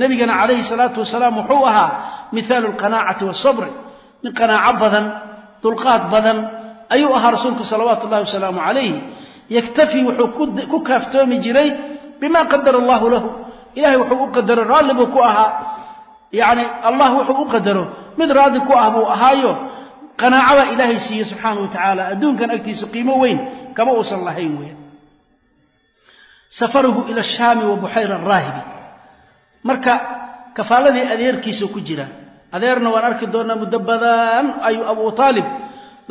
Speaker 1: nebigana calayhi salaatu wasalaam wuxuu ahaa mihaalu alqanaacati waasabri nin qanaaco badan dulqaad badan ayuu ahaa rasuulku salawaatu ullahi wasalaamu calayh yaktafii wuxuu ku kaaftoomi jiray bima qadara allahu lahu. Ilahay wuxuu u qadaro raalli buu ku ahaa. Yacni allah wuxuu u qadaro. Mid raadi ku ah buu ahaayo qanaaco baa ilaahay siiye subxaana wa tacaala adduunkan agtiisa qiimo weyn kama uusan lahayn weya safaruhu ila ashaami wa buxayra araahibi marka kafaaladii adeerkiisa ku jira adeerna waan arki doonnaa muddo badan ayuu abu aalib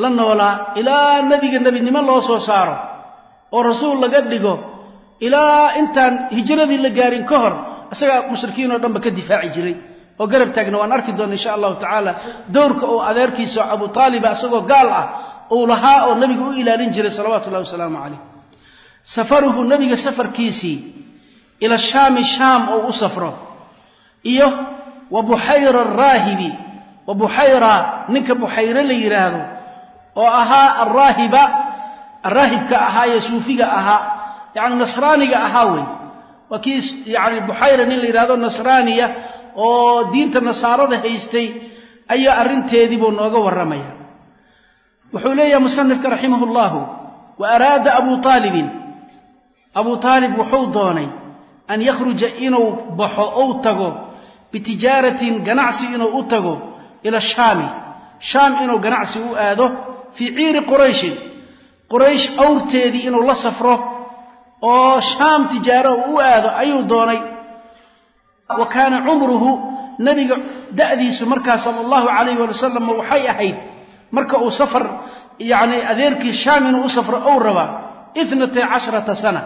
Speaker 1: la noolaa ilaa nebiga nebinimo loo soo saaro oo rasuul laga dhigo ilaa intaan hijradii la gaarin ka hor isagaa mushrikiin oo dhanba ka difaaci jiray oo garab taagna waan arki doonna insha allahu tacaala dowrka oo adeerkiisa abu aaliba isagoo gaal ah uu lahaa oo nebiga u ilaalin jiray salawaatu ullahi wasalaamu calayh. Safaruhu nebiga safarkiisii ila shaami shaam oo u safro. Iyo wa buxayra araahibi wa buxayra ninka buxayre la yidhaahdo oo ahaa araahiba araahibka ahaa ee suufiga ahaa yani nasraaniga ahaa wey. Waa kii yani buxayra nin la yidhahdo nasraaniya oo diinta nasaarada haystay ayaa arrinteedii buu nooga warramaya. Wuxuu leeyahay musanifka raximah llahu wa araada abu aalibin abu aalib wuxuu doonay an yakhruja inuu baxo ou tago bitijaaratin ganacsi inuu u tago ila shaami. Shaam inuu ganacsi u aado fii ciiri qurayshin quraysh awrteedii inuu la safro oo shaam tijaaro u aado ayuu doonay wa kaana cumruhu nebiga da'diisu markaa sala allahu calayh wali wasalam waxay ahayd marka uu safar yacni adeerkii shaam inuu u safro ou rabaa itnatay casharata sana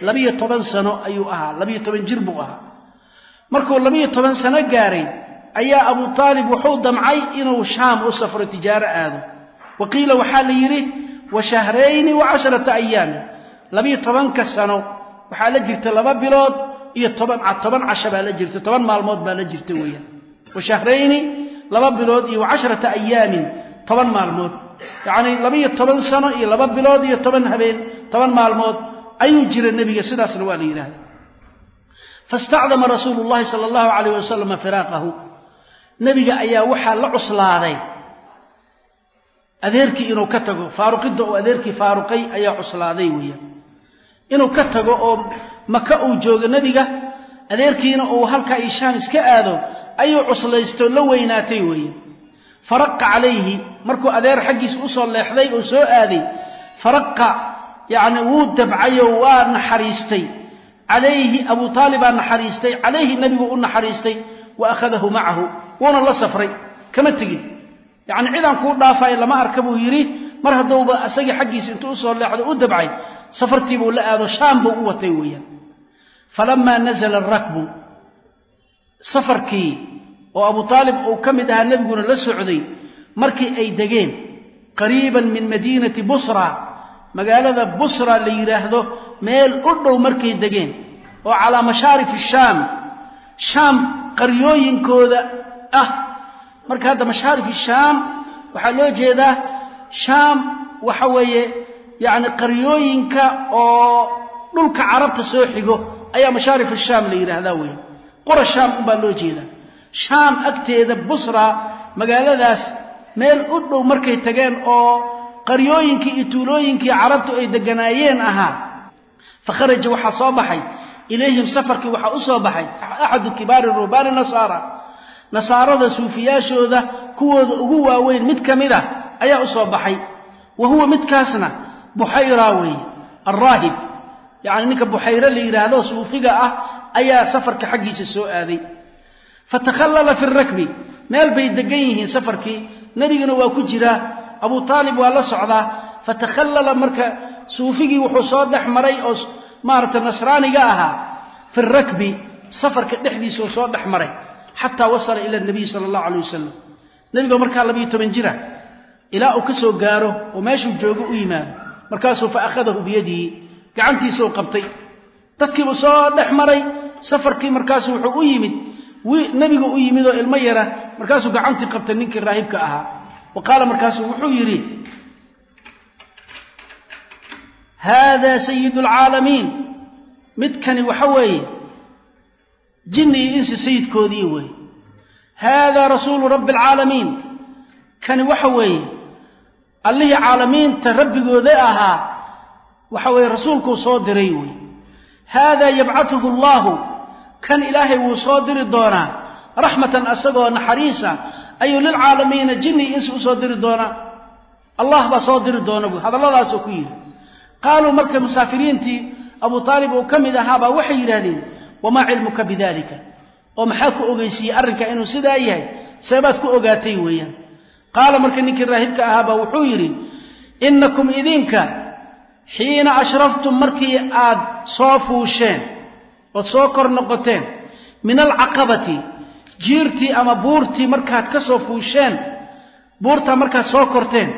Speaker 1: labiyo toban sano ayuu ahaa labiyo toban jir buu ahaa. Markuu labiyo toban sano gaaray ayaa abu aalib wuxuu damcay inuu shaam u safro tijaaro aado. Wa qiila waxaa la yidhi wa shahrayni wa casharata ayaamin. Labiyo tobanka sano waxaa la jirta laba bilood iyo toban casho baa la jirta toban maalmood baa la jirta weeyaan. Wa shahrayni laba bilood iyo wa casharata ayaamin toban maalmood. Yacnii labiyo toban sano iyo laba bilood iyo toban habeen toban maalmood ayuu jira nebiga sidaasna waa la yidhahda fastacdama rasuulu llahi sala allahu calayh wasalama firaaqahu. Nebiga ayaa waxaa la cuslaaday. Adeerkii inuu ka tago faaruqidda uu adeerkii faaruqay ayaa cuslaaday weeyaan. Inuu ka tago oo maka uu joogo nebiga adeerkiina uu halkaa ishaam iska aado ayuu cuslaysto la weynaatay weeyaan faraqa calayhi markuu adeer xaggiisa u soo leexday oo soo aaday faraqa yacni wuu dabcayoo waa naxariistay. Calayhi abu aalibaa naxariistay calayhi nebigu u naxariistay wa akhadahu macahu wuuna la safray. Kama tegin. Yacni cidaan kuu dhaafayo lama arka buu yidhi mar hadduuba isagii xaggiisa intuu u soo leexdo u dabcay safartiibuu la aado shaam buu u watay weeyaan. Falamaa nazala arakbu safarkii oo abu aalib uu ka mid ahaa nebiguna la socday markii ay degeen qariiban min madiinati busra magaalada busra la yidhaahdo meel u dhow markay degeen oo calaa mashaarifi shaam shaam qaryooyinkooda ah. Marka hadda mashaarifi shaam waxaa loo jeedaa shaam waxa weeye yacni qaryooyinka oo dhulka carabta soo xigo ayaa mashaarif shaam la yidhaahdaa weeye qura shaam unbaa loo jeedaa. Shaam agteeda busra magaaladaas meel u dhow markay tageen oo qaryooyinkii iyo tuulooyinkii carabtu ay deganaayeen ahaa. Fa kharaja waxaa soo baxay. Ilayhim safarkii waxaa u soo baxay. Axadu kibaari ruhbaani nasaara. Nasaarada suufiyaashooda kuwooda ugu waaweyn mid ka mid a ayaa u soo baxay. Wa huwa midkaasna buxayra weeye alraahib yacni ninka buxayre la yidhaahdo suufiga ah ayaa safarka xaggiisa soo aaday. Fatakhallala fi rakbi meel bay degan yihiin safarkii. Nebiguna waa ku jiraa abu aalib waa la socdaa fatakhallala marka suufigii wuxuu soo dhex maray oo maaragtay nasraaniga ahaa. Fi rakbi safarka dhexdiisuu soo dhex maray. Xataa wasala ila nabiy sala allahu alay wasalam nebiga markaa labiyo toban jira. Ilaa uu ka soo gaaro oo meeshuu joogo u yimaado markaasuu fa akhadahu biyadihi gacantiisuu qabtay. Dadkiibuu soo dhex maray safarkii markaasu wuxuu u yimid nebigu u yimid oo ilmo yara markaasuu gacantii qabtay ninkii raahibka ahaa. Wa qaala markaasuu wuxuu yidhi haadaa sayidu alcaalamiin midkani waxa weeye jinni iyo insi sayidkoodii weeye. Haadaa rasuulu rabbi alcaalamiin kani waxa weeye allihii caalamiinta rabbigooda ahaa waxa weeye rasuulkuu soo diray weeye haadaa yabcatuhu allaahu kan ilaahay wuu soo diri doonaa raxmatan asagoo naxariisa ayuu lilcaalamiina jinni insi u soo diri doonaa. Allah baa soo diri doona buu hadalladaasuu ku yidhi. Qaaluu marka musaafiriintii abu aalib uu ka mid ahaabaa waxay yidhahdeen wamaa cilmuka bidalika oo maxaa ku ogeysiiyey arrinka inuu sidaa yahay? Seebaad ku ogaatay weeyaan qaala marka ninkii raahibka ahaabaa wuxuu yidhi innakum idinka xiina ashraftum markii aad soo fuusheen ood soo kor noqoteen min alcaqabati jiirtii ama buurtii markaad ka soo fuusheen buurtaa markaad soo korteen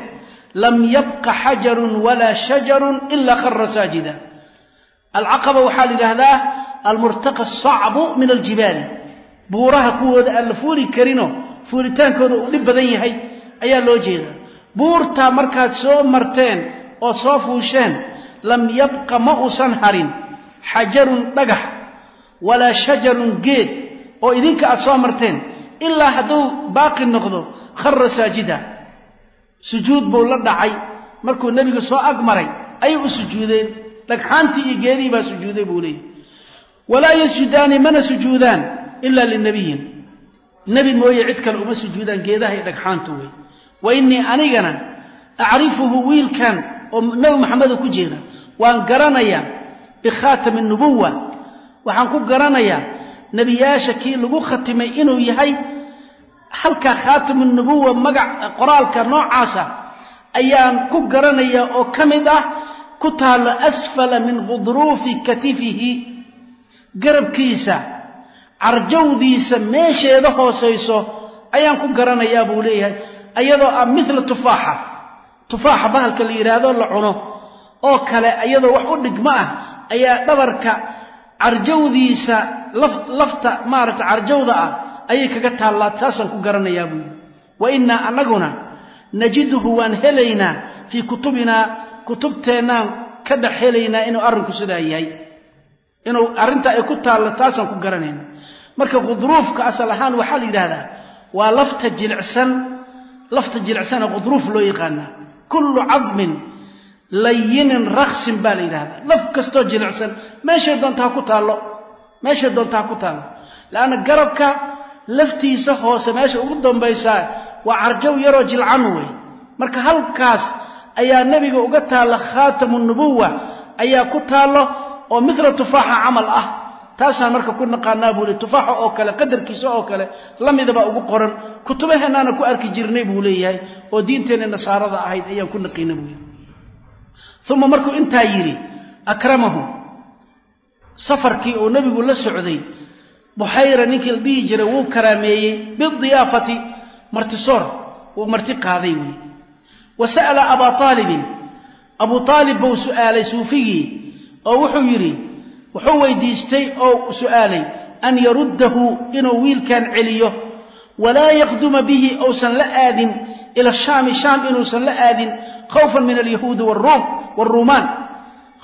Speaker 1: lam yabqa xajarun walaa shajarun ilaa qara saajida. Alcaqaba waxaa la yidhaahdaa almurtaqa asacbu min aljibaali buuraha kuwooda aan la fuuli karinoo fuulitaankooda uu dhib badan yahay ayaa loo jeedaa. Buurtaa markaad soo marteen oo soo fuusheen lam yabqa ma uusan harin. Xajarun dhagax walaa shajarun geed oo idinka aad soo marteen. Ilaa hadduu baaqi noqdo khara saajida. Sujuud buu la dhacay. Markuu nebigu soo ag maray ayay u sujuudeen. Dhagxaantii iyo geedihii baa sujuuday buu leeyay walaa yasjudaani mana sujuudaan ilaa linabiyin nebi mooye cid kale uma sujuudaan geedaha iyo dhagxaantu wey wa innii anigana acrifuhu wiilkan oo nebi maxamedo ku jeeda waan garanayaa bikhaatami nubuwa waxaan ku garanayaa nebiyaasha kii lagu khatimay inuu yahay halkaa khaatimu nubuwa magac qoraalka noocaasa ayaan ku garanayaa oo ka mid ah ku taallo asfala min khudruufi katifihi. Garabkiisa carjawdiisa meesheeda hoosayso ayaan ku garanayaa buu leeyahay ayadoo ah mila tufaaxa. Tufaaxa bahalka la yidhaahdo la cuno. Oo kale ayadoo wax u dhigmo ah ayaa dhabarka carjawdiisa lafta maaragta carjawda ah ayay kaga taallaa taasaan ku garanayaa buu wa innaa annaguna najiduhu waan helaynaa fii kutubinaa kutubteennaan ka dhex helaynaa inuu arrinku sidaa yahay. Inuu arrintaa ay ku taallo taasaan ku garanayna marka khudruufka asal ahaan waxaa la yidhaahdaa waa lafta jilicsan lafta jilicsana khudruuf loo yaqaanaa kullu cadmin layinin raksin baa la yidhahdaa laf kastoo jilicsan meeshay doonta ha ku taallo meeshay doonta ha ku taallo. Leanna garabka laftiisa hoose meesha ugu dambaysaa waa carjaw yaroo jilcan wey marka halkaas ayaa nebiga uga taalla khaatamu nubuwa ayaa ku taallo oo mila tufaaxa camal ah taasaan marka ku naqaanaa buu li tufaaxa oo kale qadarkiisa oo kale lamidabaa ugu qoran kutubaheennaana ku arki jirnay buu leeyahay oo diinteenna nasaarada ahayd ayaan ku naqiina buu yidhi. Uma markuu intaa yidhi akramahu safarkii uu nebigu la socday buxayra ninkii la dhihi jiray wuu karaameeyey bidiyaafati martisoor wuu marti qaaday wey wa sa'ala abaa aalibin abuu aalib buu su'aalay suufigii oo wuxuu yidhi wuxuu weydiistay oo su'aalay an yaruddahu inuu wiilkan celiyo? Walaa yaqduma bihi ousan la aadin ila shaami shaam inuusan la aadin khawfan min alyahuudi waruum waruumaan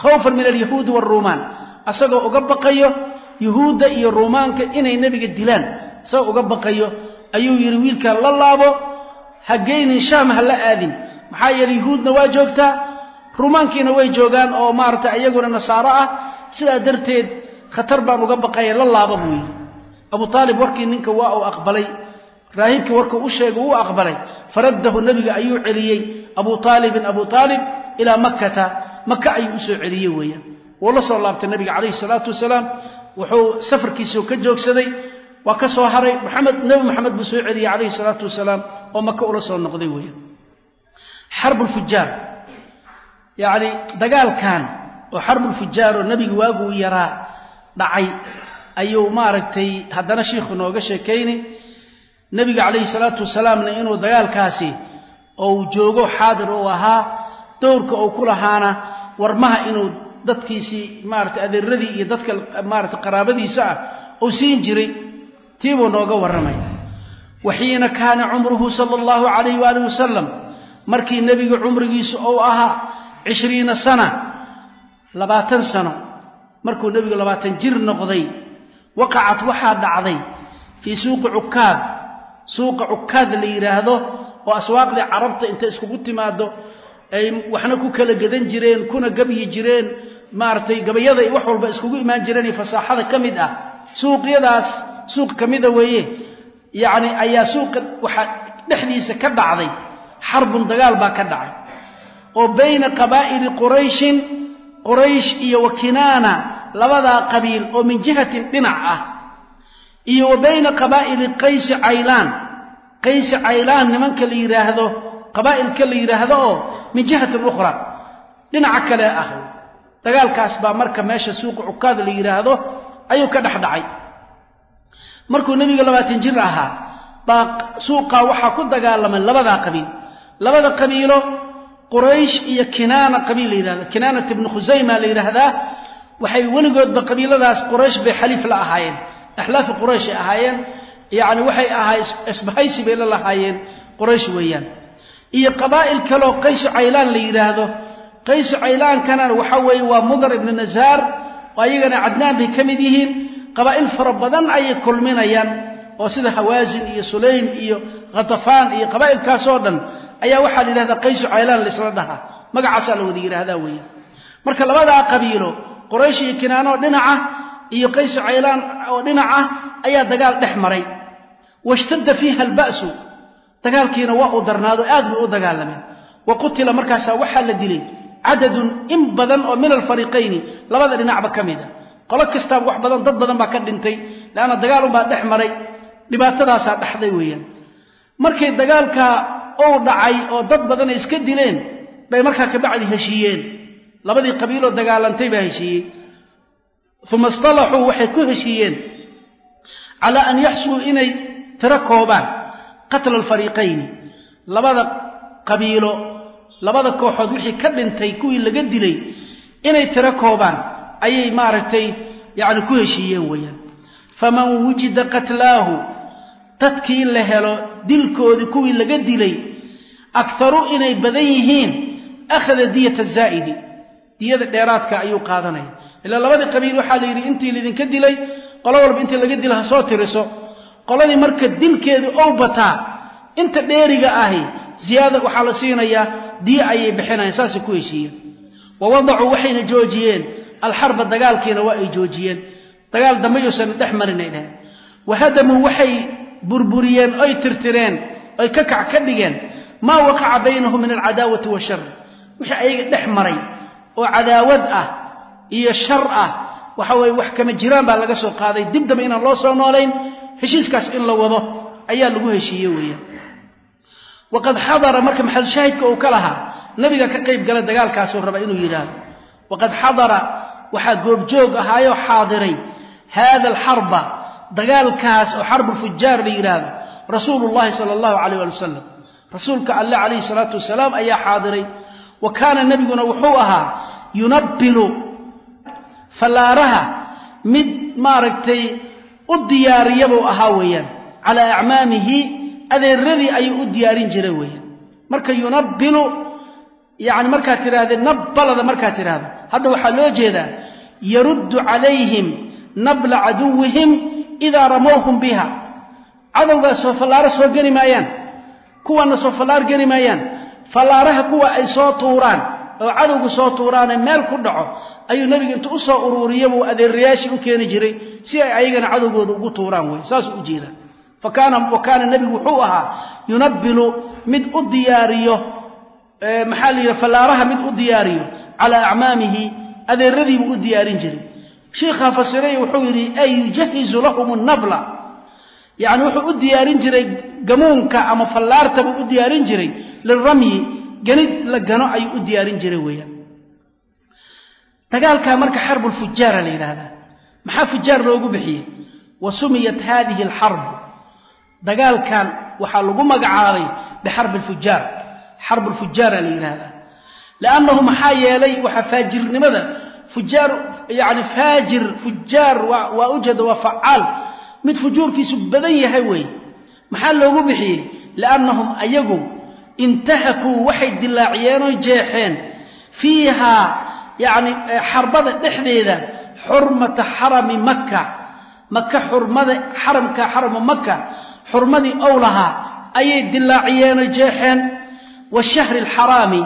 Speaker 1: khawfan min alyahuudi waaruumaan asagoo uga baqayo yuhuudda iyo ruumaanka inay nebiga dilaan isagoo uga baqayo ayuu yidhi wiilkan la laabo ha geynin shaam ha la aadin. Maxaa yeele yuhuudna waa joogtaa? Ruumaankiina way joogaan oo maaragtay iyaguna nasaaro ah sidaa darteed khatar baan uga baqaya la laaba buu yidhi. Abu aalib warkii ninka waa uu aqbalay raahibkii warkuu u sheegay uu aqbalay. Faraddahu nebiga ayuu celiyey abu aalibin abu aalib ilaa makkata. Maka ayuu u soo celiyey weeyaan. Wuu la soo laabtay nebiga calayhi salaatu wasalaam. Wuxuu safarkiisii ka joogsaday waa ka soo haray. Maxamed nebi maxamed buu soo celiyey calayhi salaatu wasalaam oo maka ula soo noqday weeyaan. Xarbulfujaar yacni dagaalkan oo xarbulfujaar oo nebiga waaguu yaraa dhacay. Ayuu maaragtay haddana shiikhu nooga sheekaynay nebiga calayhi salaatu wasalaamna inuu dagaalkaasi ou joogo xaadir uu ahaa dowrka uu ku lahaana warmaha inuu dadkiisii maaragtay adeeradii iyo dadka maaragtay qaraabadiisa ah uu siin jiray tiibuu nooga warramaya waxiina kaana cumruhu sala allahu calayh waaalih wasalam markii nebiga cumrigiisu uu ahaa cishriina sana labaatan sano markuu nebigu labaatan jir noqday waqacat waxaa dhacday fii suuqi cukaad. Suuqa cukaad la yidhaahdo oo aswaaqdii carabta intay iskugu timaado ay waxna ku kala gadan jireen kuna gabyi jireen maaragtay gabayada wax walba iskugu imaan jireen fasaaxada ka mid ah. Suuqyadaas suuq ka mida weeye yacni ayaa suuqa waxaa dhexdiisa ka dhacday xarbun dagaal baa ka dhacay. Oo bayna qabaa'ili qurayshin quraysh iyo wa kinaana labadaa qabiil oo min jihatin dhinac ah iyo wa bayna qabaa'ili qaysi caylaan. Qaysi caylaan nimanka la yidhaahdo qabaa'ilka la yidhaahdo oo min jihatin ukhra dhinaca kale ah. Dagaalkaas baa marka meesha suuqa cukaad la yidhaahdo ayuu ka dhex dhacay. Markuu nebiga labaatan jir ahaa baa suuqaa waxaa ku dagaalamay labadaa qabiil. Labada qabiilo quraysh iyo kinaana qabiil la yidhahda kinaanat ibnu khusayma la yidhaahdaa waxay weligoodba qabiiladaas quraysh bay xaliif la ahaayeen. Axlaafi qurayshay ahaayeen. Yacni waxay ahaay isbahaysi bay la lahaayeen quraysh weeyaan. Iyo qabaa'il kaleoo qaysu caylaan la yidhaahdo qaysu caylaankana waxa weeye waa mudar ibnu nasaar oo ayagana cadnaan bay ka mid yihiin. Qabaa'il fara badan ayay kulminayaan oo sida hawaasin iyo sulaym iyo khatafaan iyo qabaa'ilkaasoo dhan ayaa waxaa la yidhahdaa qaysu caylaan laisla dhahaa. Magacaasaa la wada yidhaahdaa weeyaan marka labadaa qabiilo qoraysh iyo kinaanoo dhinaca iyo qaysu caylaan oo dhinaca ayaa dagaal dhex maray. Washtadda fiiha alba'su dagaalkiina waa uu darnaado aad bay u dagaalameen wa qutila markaasaa waxaa la dilay cadadun in badan oo min alfariiqayni labada dhinacba ka mid a. Qolo kastaaba wax badan dad badan baa ka dhintay leanna dagaal unbaa dhex maray. Dhibaatadaasaa dhaxday weeyaan. Markay dagaalkaa uu dhacay oo dad badan ay iska dileen bay markaa kabacdi heshiiyeen. Labadii qabiiloo dagaalantay baa heshiiyey. Uma istalaxuu waxay ku heshiiyeen calaa an yaxsuu inay tiro koobaan qatla alfariiqayni labada qabiilo labada kooxood wixii ka dhintay kuwii laga dilay inay tiro koobaan ayay maaragtay yacni ku heshiiyeen weeyaan. Faman wujida qatlaahu dadkii la helo dilkoodii kuwii laga dilay akharu inay badan yihiin akhada diyata zaa'idi. Diyada dheeraadka ayuu qaadanaya. Ilaa labadii qabiil waxaa la yidhi intii laydinka dilay qolo walba intii laga dila ha soo tiriso. Qoladii marka dilkeedii ou bataa inta dheeriga ahi ziyaada waxaa la siinayaa diya ayay bixinayaan saasay ku heshiiyeen. Wa wadacuu waxayna joojiyeen alxarba dagaalkiina waa ay joojiyeen. Dagaal dambe yuusan dhex marinay dheheen wa hadamuu waxay burburiyeen oy tirtireen oy ka kac ka dhigeen. Maa waqaca baynahum min alcadaawati washar wixii ayaga dhex maray oo cadaawad ah iyo shar ah waxa weye wax kama jiraan baa laga soo qaaday. Dib dambe inaan loo soo noolayn heshiiskaas in la wado ayaa lagu heshiiye weeyaan. Waqad xadara marka maxalushaahidka uu ka lahaa nabiga ka qayb gala dagaalkaasuu raba inuu yidhaahdo waqad xadara waxaa goobjoog ahaayoo xaadiray haada alxarba dagaalkaas oo xarbulfujaar la yidhaahdo rasuulu llahi sala allahu calayh ali wasalam rasuulka alle calayhi salaatu wasalaam ayaa xaadiray wa kaana nebiguna wuxuu ahaa yunabbilu fallaaraha mid maaragtay u diyaariyabuu ahaa weeyaan. Calaa acmaamihi adeeradii ayuu u diyaarin jiray weeyaan. Marka yunabbilu yani markaad tidhahdee nabbalada markaad tidhaahdo. Hadda waxaa loo jeedaa yaruddu calayhim nabla caduwihim idaa ramowhum biha. Cadowgaasoo fallaaro soo geli maayaan. Kuwana soo fallaar geli maayaan. Fallaaraha kuwa ay soo tuuraan oo cadowga soo tuuraane meel ku dhaco ayuu nebiga intuu u soo uruuriya buu adeerayaashii u keeni jiray si ay ayagana cadowgooda ugu tuuraan wey saasuu u jeedaa wa kaana nebigu wuxuu ahaa yunabbilu mid u diyaariyo maxaa la yidhi fallaaraha mid u diyaariyo calaa acmaamihi adeeradiibuu u diyaarin jiray shiikhaa fasiray wuxuu yidhi ay yujahizu lahum nabla. Yacni wuxuu u diyaarin jiray gamuunka ama fallaarta buu u diyaarin jiray liramyi ganid la gano ayuu u diyaarin jiray weeyaan. Dagaalkaa marka xarbulfujaara la yidhaahdaa maxaa fujaar loogu bixiyey? Wa sumiyat haadihi alxarbu dagaalkan waxaa lagu magacaabay bixarbi alfujaar xarb alfujaara la yidhaahdaa. Liannahu maxaa yeelay waxaa faajirnimada fujaar yani faajir fujaar waa ujeeda waa facaal. Mid fujuurkiisu badan yahay weeye maxaa loogu bixiyey? Liannahum ayagu intahakuu waxay dilaaciyeen oy jeexeen fiihaa yacni xarbada dhexdeeda xurmata xarami makka. Maka xurmada xaramka xaramu maka xurmadii ow lahaa ayay dilaaciyeen oy jeexeen washahri alxaraami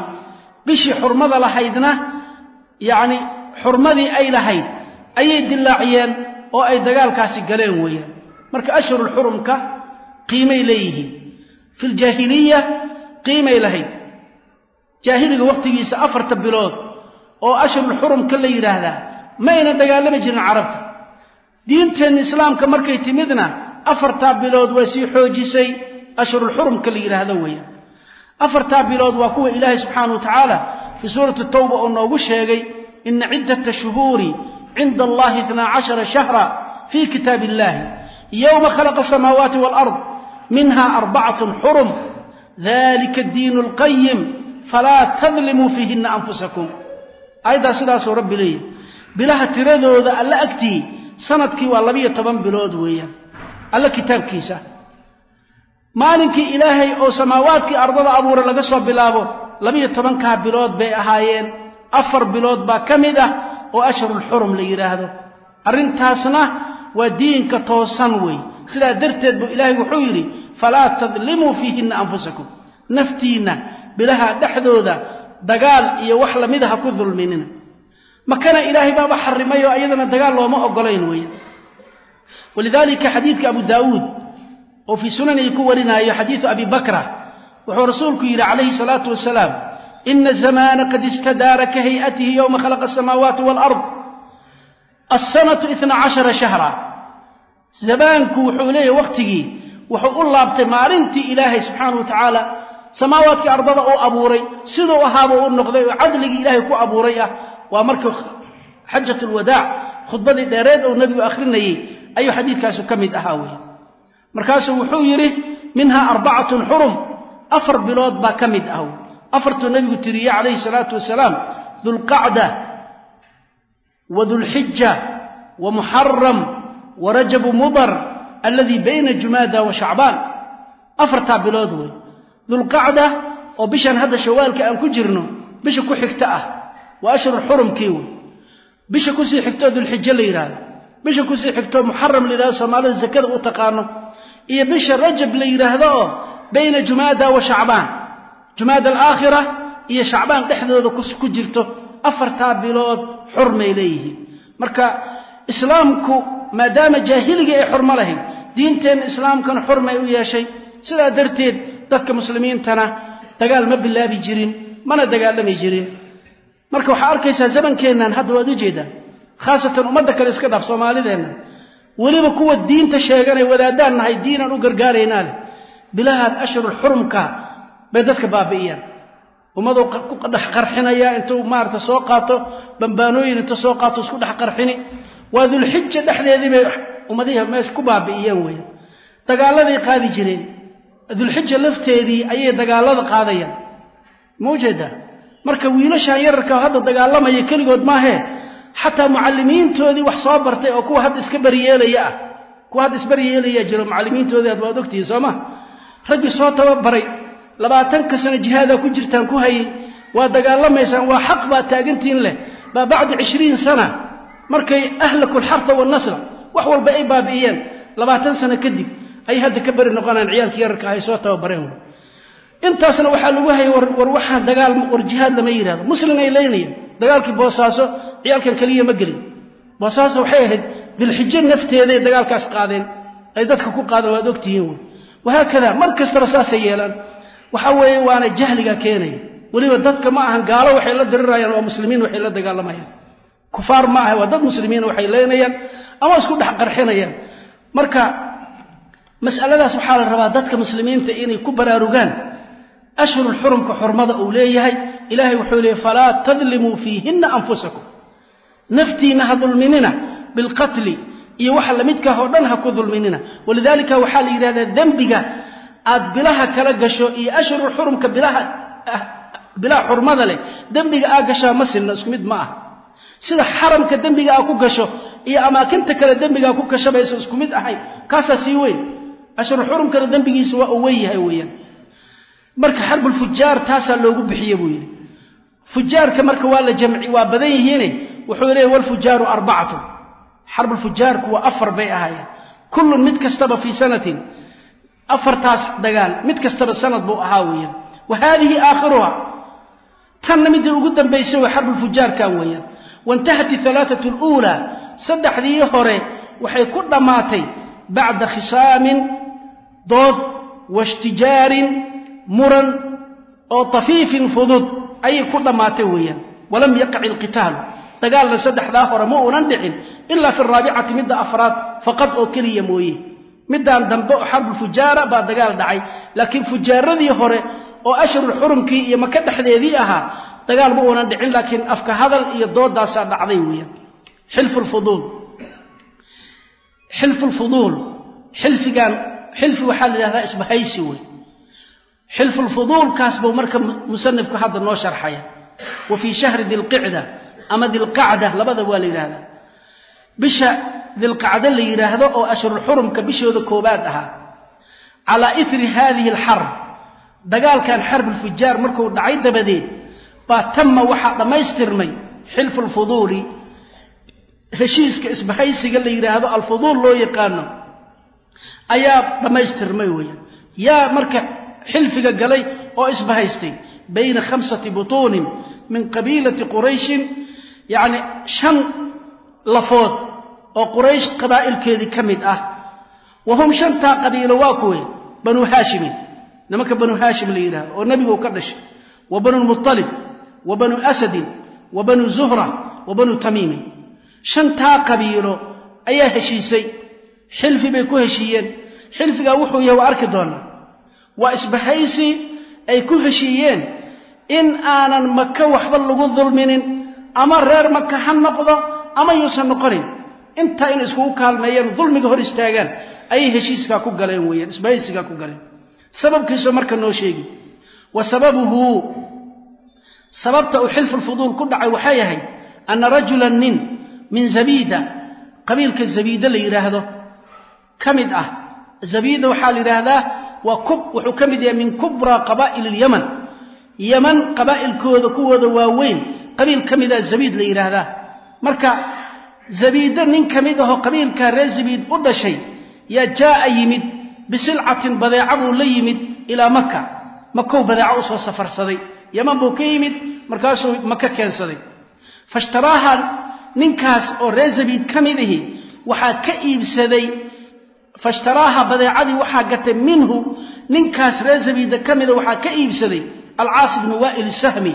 Speaker 1: bishii xurmada lahaydna yacni xurmadii ay lahayd ayay dilaaciyeen oo ay dagaalkaasi galeen weeyaan. Marka ashhurulxurumka qiimay leeyihiin. Fi ljaahiliya qiimay lahayd. Jaahiliga wakhtigiisa afarta bilood oo ashhurulxurumka la yidhaahdaa ma ayna dagaalami jirin carabta. Diinteenna islaamka markay timidna afartaa bilood waa sii xoojisay ashhurulxurumka la yidhaahdo weeyaan. Afartaa bilood waa kuwa ilaahay subxaana wa tacaala fii suurati tawba oo noogu sheegay ina ciddata shuhuuri cinda allahi itnaa cashara shahra fii kitaab illahi yowma khalaqa asamaawaati waalard minha arbacatun xurum dalika addiinu alqayim falaa tadlimuu fiihina anfusakum aayaddaa sidaasuu rabbi leeyahy bilaha tiradooda alla agtii sannadkii waa labiyo toban bilood weeyaan alla kitaabkiisa maalinkii ilaahay oo samaawaadkii ardada abuura laga soo bilaabo labiyo tobankaa bilood bay ahaayeen afar bilood baa ka mid ah oo ashhurulxurum la yidhaahdo arrintaasna waa diinka toosan wey sidaa darteed buu ilaahay wuxuu yidhi falaa tadlimuu fiihinna anfusakum. Naftiinna bilaha dhexdooda dagaal iyo wax lamida ha ku dulminina. Makana ilaahay baaba xarimayoo iyadana dagaal looma ogolayn weeye walidaalika xadiidka abu daawuud oo fii sunanihi ku warinaayo xadiidu abi bakra wuxuu rasuulku yidhi calayhi salaatu wasalaam ina zamaana qad istadaara ka hay'atihi yowma khalaqa asamaawaati waalard alsanatu ina cashara shahra zamaanku wuxuu leeyahy wakhtigii wuxuu u laabtay maalintii ilaahay subxaana wa tacaala samaawaadkii ardada uu abuuray siduu ahaaba u noqday oo cadligii ilaahay ku abuuray ah waa markii xajat lwadaac khudbadii dheereed oo nebigu akhrinayey ayuu xadiidkaasu ka mid ahaa weeye markaasuu wuxuu yidhi afartuu nebigu tiriyey calayhi salaatu wasalaam dulqacda wa dulxija wa muxaram wa rajabu mudar alladii bayna jumaada wa shacbaan. Afartaa bilood wey. Dulqacda oo bishan hadda shawaalka aan ku jirno bisha ku xigta ah waa ashhur xurumkii wey. Bisha ku sii xigtoo dulxijo la yidhaahdo bisha ku sii xigtoo muxaram la yidhahdo soomaalida zakada u taqaano. Iyo bisha rajab la yidhaahdo oo bayna jumaada wa shacbaan jumaada alaakhira iyo shacbaan dhexdooda ku jirto afartaa bilood xurmay leeyihiin. Marka islaamku maadaama jaahiligii ay xurmo lahayd diinteenna islaamkana xurmay u yeeshay sidaa darteed dadka muslimiintana dagaal ma bilaabi jirin mana dagaalami jirin. Marka waxaa arkaysaa zamankeennan hadda waad u khaasatan ummadda kale iska dhaaf soomaalideenna weliba kuwa diinta sheeganay wadaadaan nahay diinaan u gargaaraynaa leh. Bilahaan bay dadka baabi'iyaan. Ummaduu ku dhex qarxinaya intuu maarata soo qaato bambaanooyin intuu soo qaato isku dhex qarxini. Waa dulxija dhexdeedii bay ummadihi meesha ku baabi'iyeen weeye dagaalladay qaadi jireen. Dulxija lafteedii ayay dagaallada qaadayaan. Ma u jeedaa marka wiilashaan yararka hadda dagaalamaya keligood maahee xataa mucallimiintoodii wax soo bartay oo kuwa hadda iska baryeelaya ah. Kuwa hadda isbaryeelaya jiro mucallimiintoodii aad waad ogtihiin soo ma? Raggii soo tababaray labaatanka sano jihaadaa ku jirtaan ku hayay waa dagaalamaysaan waa xaq baad taagantiin leh. Baa bacda cishriin sana markay ahlaku lxarta wannasra wax walba ay baabi'iyeen labaatan sano kadib ayay hadda ka beri noqonaan ciyaalkii yararka ahay soo tababareen intaasna waxaa lagu hayay war waxaa dagaal war jihaad lama yidhahdo muslim ay dagaalkii boosaaso ciyaalkan keliya ma gelin. Boosaaso waxay ahayd bilxijo nafteeday dagaalkaas qaadeen. Ay dadka ku qaadeen waad ogtihiin. Wahaakada mar kastaba saasay yeelaan waxa weeye waana jahliga keenaya. Weliba dadka ma ahan gaalo waxay la dirirayaan waa muslimiin waxay la dagaalamayaan. Kufaar ma aha waa dad muslimiina waxay leynayaan ama isku dhex qarxinayaan. Marka mas'aladaas waxaa la rabaa dadka muslimiinta inay ku baraarugaan ashhurul xurumka xurmada uu leeyahay. Ilaahay wuxuu leeyay falaa tadlimuu fiihinna anfusakum. Naftiinna ha dulminina bilqatli iyo waxa lamidkaah oo dhan ha ku dulminina. Walidaalika waxaa la yidhahdaa dembiga aad bilaha kala gasho iyo ashhurul xurumka bilaha xurmada leh dembiga aa gashaa ma sinno isku mid ma ah. Sida xaramka dembiga aa ku gasho iyo amaakinta kale dembigaa ku gashabayso isku mid ahayn kaasaa sii weyn. Ashhurul xurumkana dembigiisa waa uu weyn yahay weeyaan. Marka xarbulfujaar taasaa loogu bixiye buu yidhi. Fujaarka marka waa la jamci waa badan yihiine wuxuu leeyay walfujaaru arbacatun xarbulfujaarku waa afar bay ahaayeen. Kullun mid kastaba fii sanatin afartaas dagaal mid kastaba sanad buu ahaa weeyaan. Wa haadihi aakhiruha tanna midda ugu dambaysa way xarbulfujaarkan weeyaan. Waintahat alaaatu aluulaa saddexdii hore waxay ku dhammaatay bacda khisaamin dood washtijaarin muran oo tafiifin fudud ayay ku dhammaatay weeyaan. Walam yaqac ilqitaalu dagaalna saddexdaa hore ma uunan dhicin ilaa fi raabicati midda afraad faqad oo keliya mooye middaan dambe xarbulfujaara baa dagaal dhacay. Laakiin fujaaradii hore oo ashhurul xurumkii iyo maka dhexdeedii ahaa dagaal ma uunan dhicin laakiin afka hadal iyo doodaasaa dhacday weeyaan. Xilfulfuduul xilfulfuduul xilfigaan xilfi waxaa la yidhahdaa isbahaysi wey xilfulfuduulkaas buu marka musanifku hadda noo sharxaya. Wa fii shahri dilqicda ama dilqacda labada waa la yidhahdaa. Bisha dilqacda la yidhaahdo oo ashhurulxurumka bishooda koobaad ahaa. Calaa iri haadihi alxarb dagaalkan xarbulfujaar markuu dhacay dabadeed baa tama waxaa dhammaystirmay xilfu lfuduuli heshiiska isbahaysiga la yidhaahdo alfuduul loo yaqaano ayaa dhammaystirmay weya yaa marka xilfiga galay oo isbahaystay bayna khamsati butuunin min qabiilati qurayshin yacni shan lafood oo quraysh qabaa'ilkeedii ka mid ah. Wa hum shantaa qabiilo waa kuwe banuu haashimin nimanka banuu haashim la yidhahdo oo nebigu ka dhashay. Wa banu lmuطalib wa banuu asadin wa banuu zuhra wa banuu tamiimin shantaa qabiilo ayaa heshiisay. Xilfi bay ku heshiiyeen. Xilfigaa wuxuu yahay waa arki doonaa waa isbahaysi ay ku heshiiyeen in aanan maka waxba lagu dulminin ama reer maka ha noqdo ama yuusan noqonin intaa inay iskugu kaalmeeyeen dulmiga hor istaagaan ayay heshiiskaa ku galeen weeyaan isbahaysigaa ku galeen. Sababkiisu marka noo sheegi. Wa sababuhu sababta uu xilfu lfuduul ku dhacay waxay ahayd ana rajulan nin min zabiida qabiilka zabiida la yidhaahdo ka mid ah zabiida waxaa la yidhaahdaa waa kub wuxuu ka mid yahay min kubraa qabaa'il ilyaman yaman qabaa'ilkooda kuwooda waaweyn qabiil ka mida zabiid la yidhaahdaa marka zabiida nin ka mid ahoo qabiilkaa reer zabiid u dhashay yaa jaa'a yimid bisilcatin badeeca buu la yimid ilaa maka makow badeeco u soo safarsaday. Yaman buu ka yimid markaasuu maka keensaday. Fashtaraaha ninkaas oo reer zabiid ka mid ihi waxaa ka iibsaday fashtaraaha badeecadii waxaa gatay minhu ninkaas reer zabiida ka mida waxaa ka iibsaday alcaas bnu waa'il sahmi.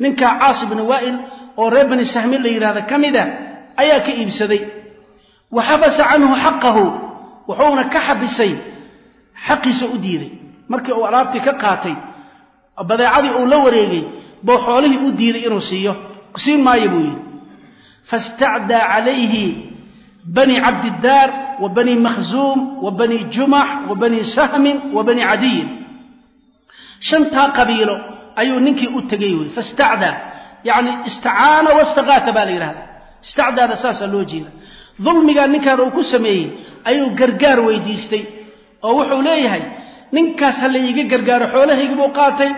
Speaker 1: Ninkaa caas bnu waa'il oo reer bani sahmi la yidhahda ka mida ayaa ka iibsaday. Wa xabasa canhu xaqahu wuxuuna ka xabisay xaqiisa u diiday. Markii uu alaabtii ka qaatay badeecadii uu la wareegay buu xoolihii u diiday inuu siiyo. Siin maayo buu yidhi. Fastacdaa calayhi bani cabdidaar wa bani makhzuum wa bani jumax wa bani sahmin wa bani cadiyin. Shantaa qabiilo ayuu ninkii u tegay wey fastacdaa yacni istacaana wastakaata baa la yidhahda istacdaada saasaa loo jeeda. Dulmigaa ninkaan uu ku sameeyey ayuu gargaar weydiistay oo wuxuu leeyahay ninkaas ha la iiga gargaaro xoolahaygii buu qaatay.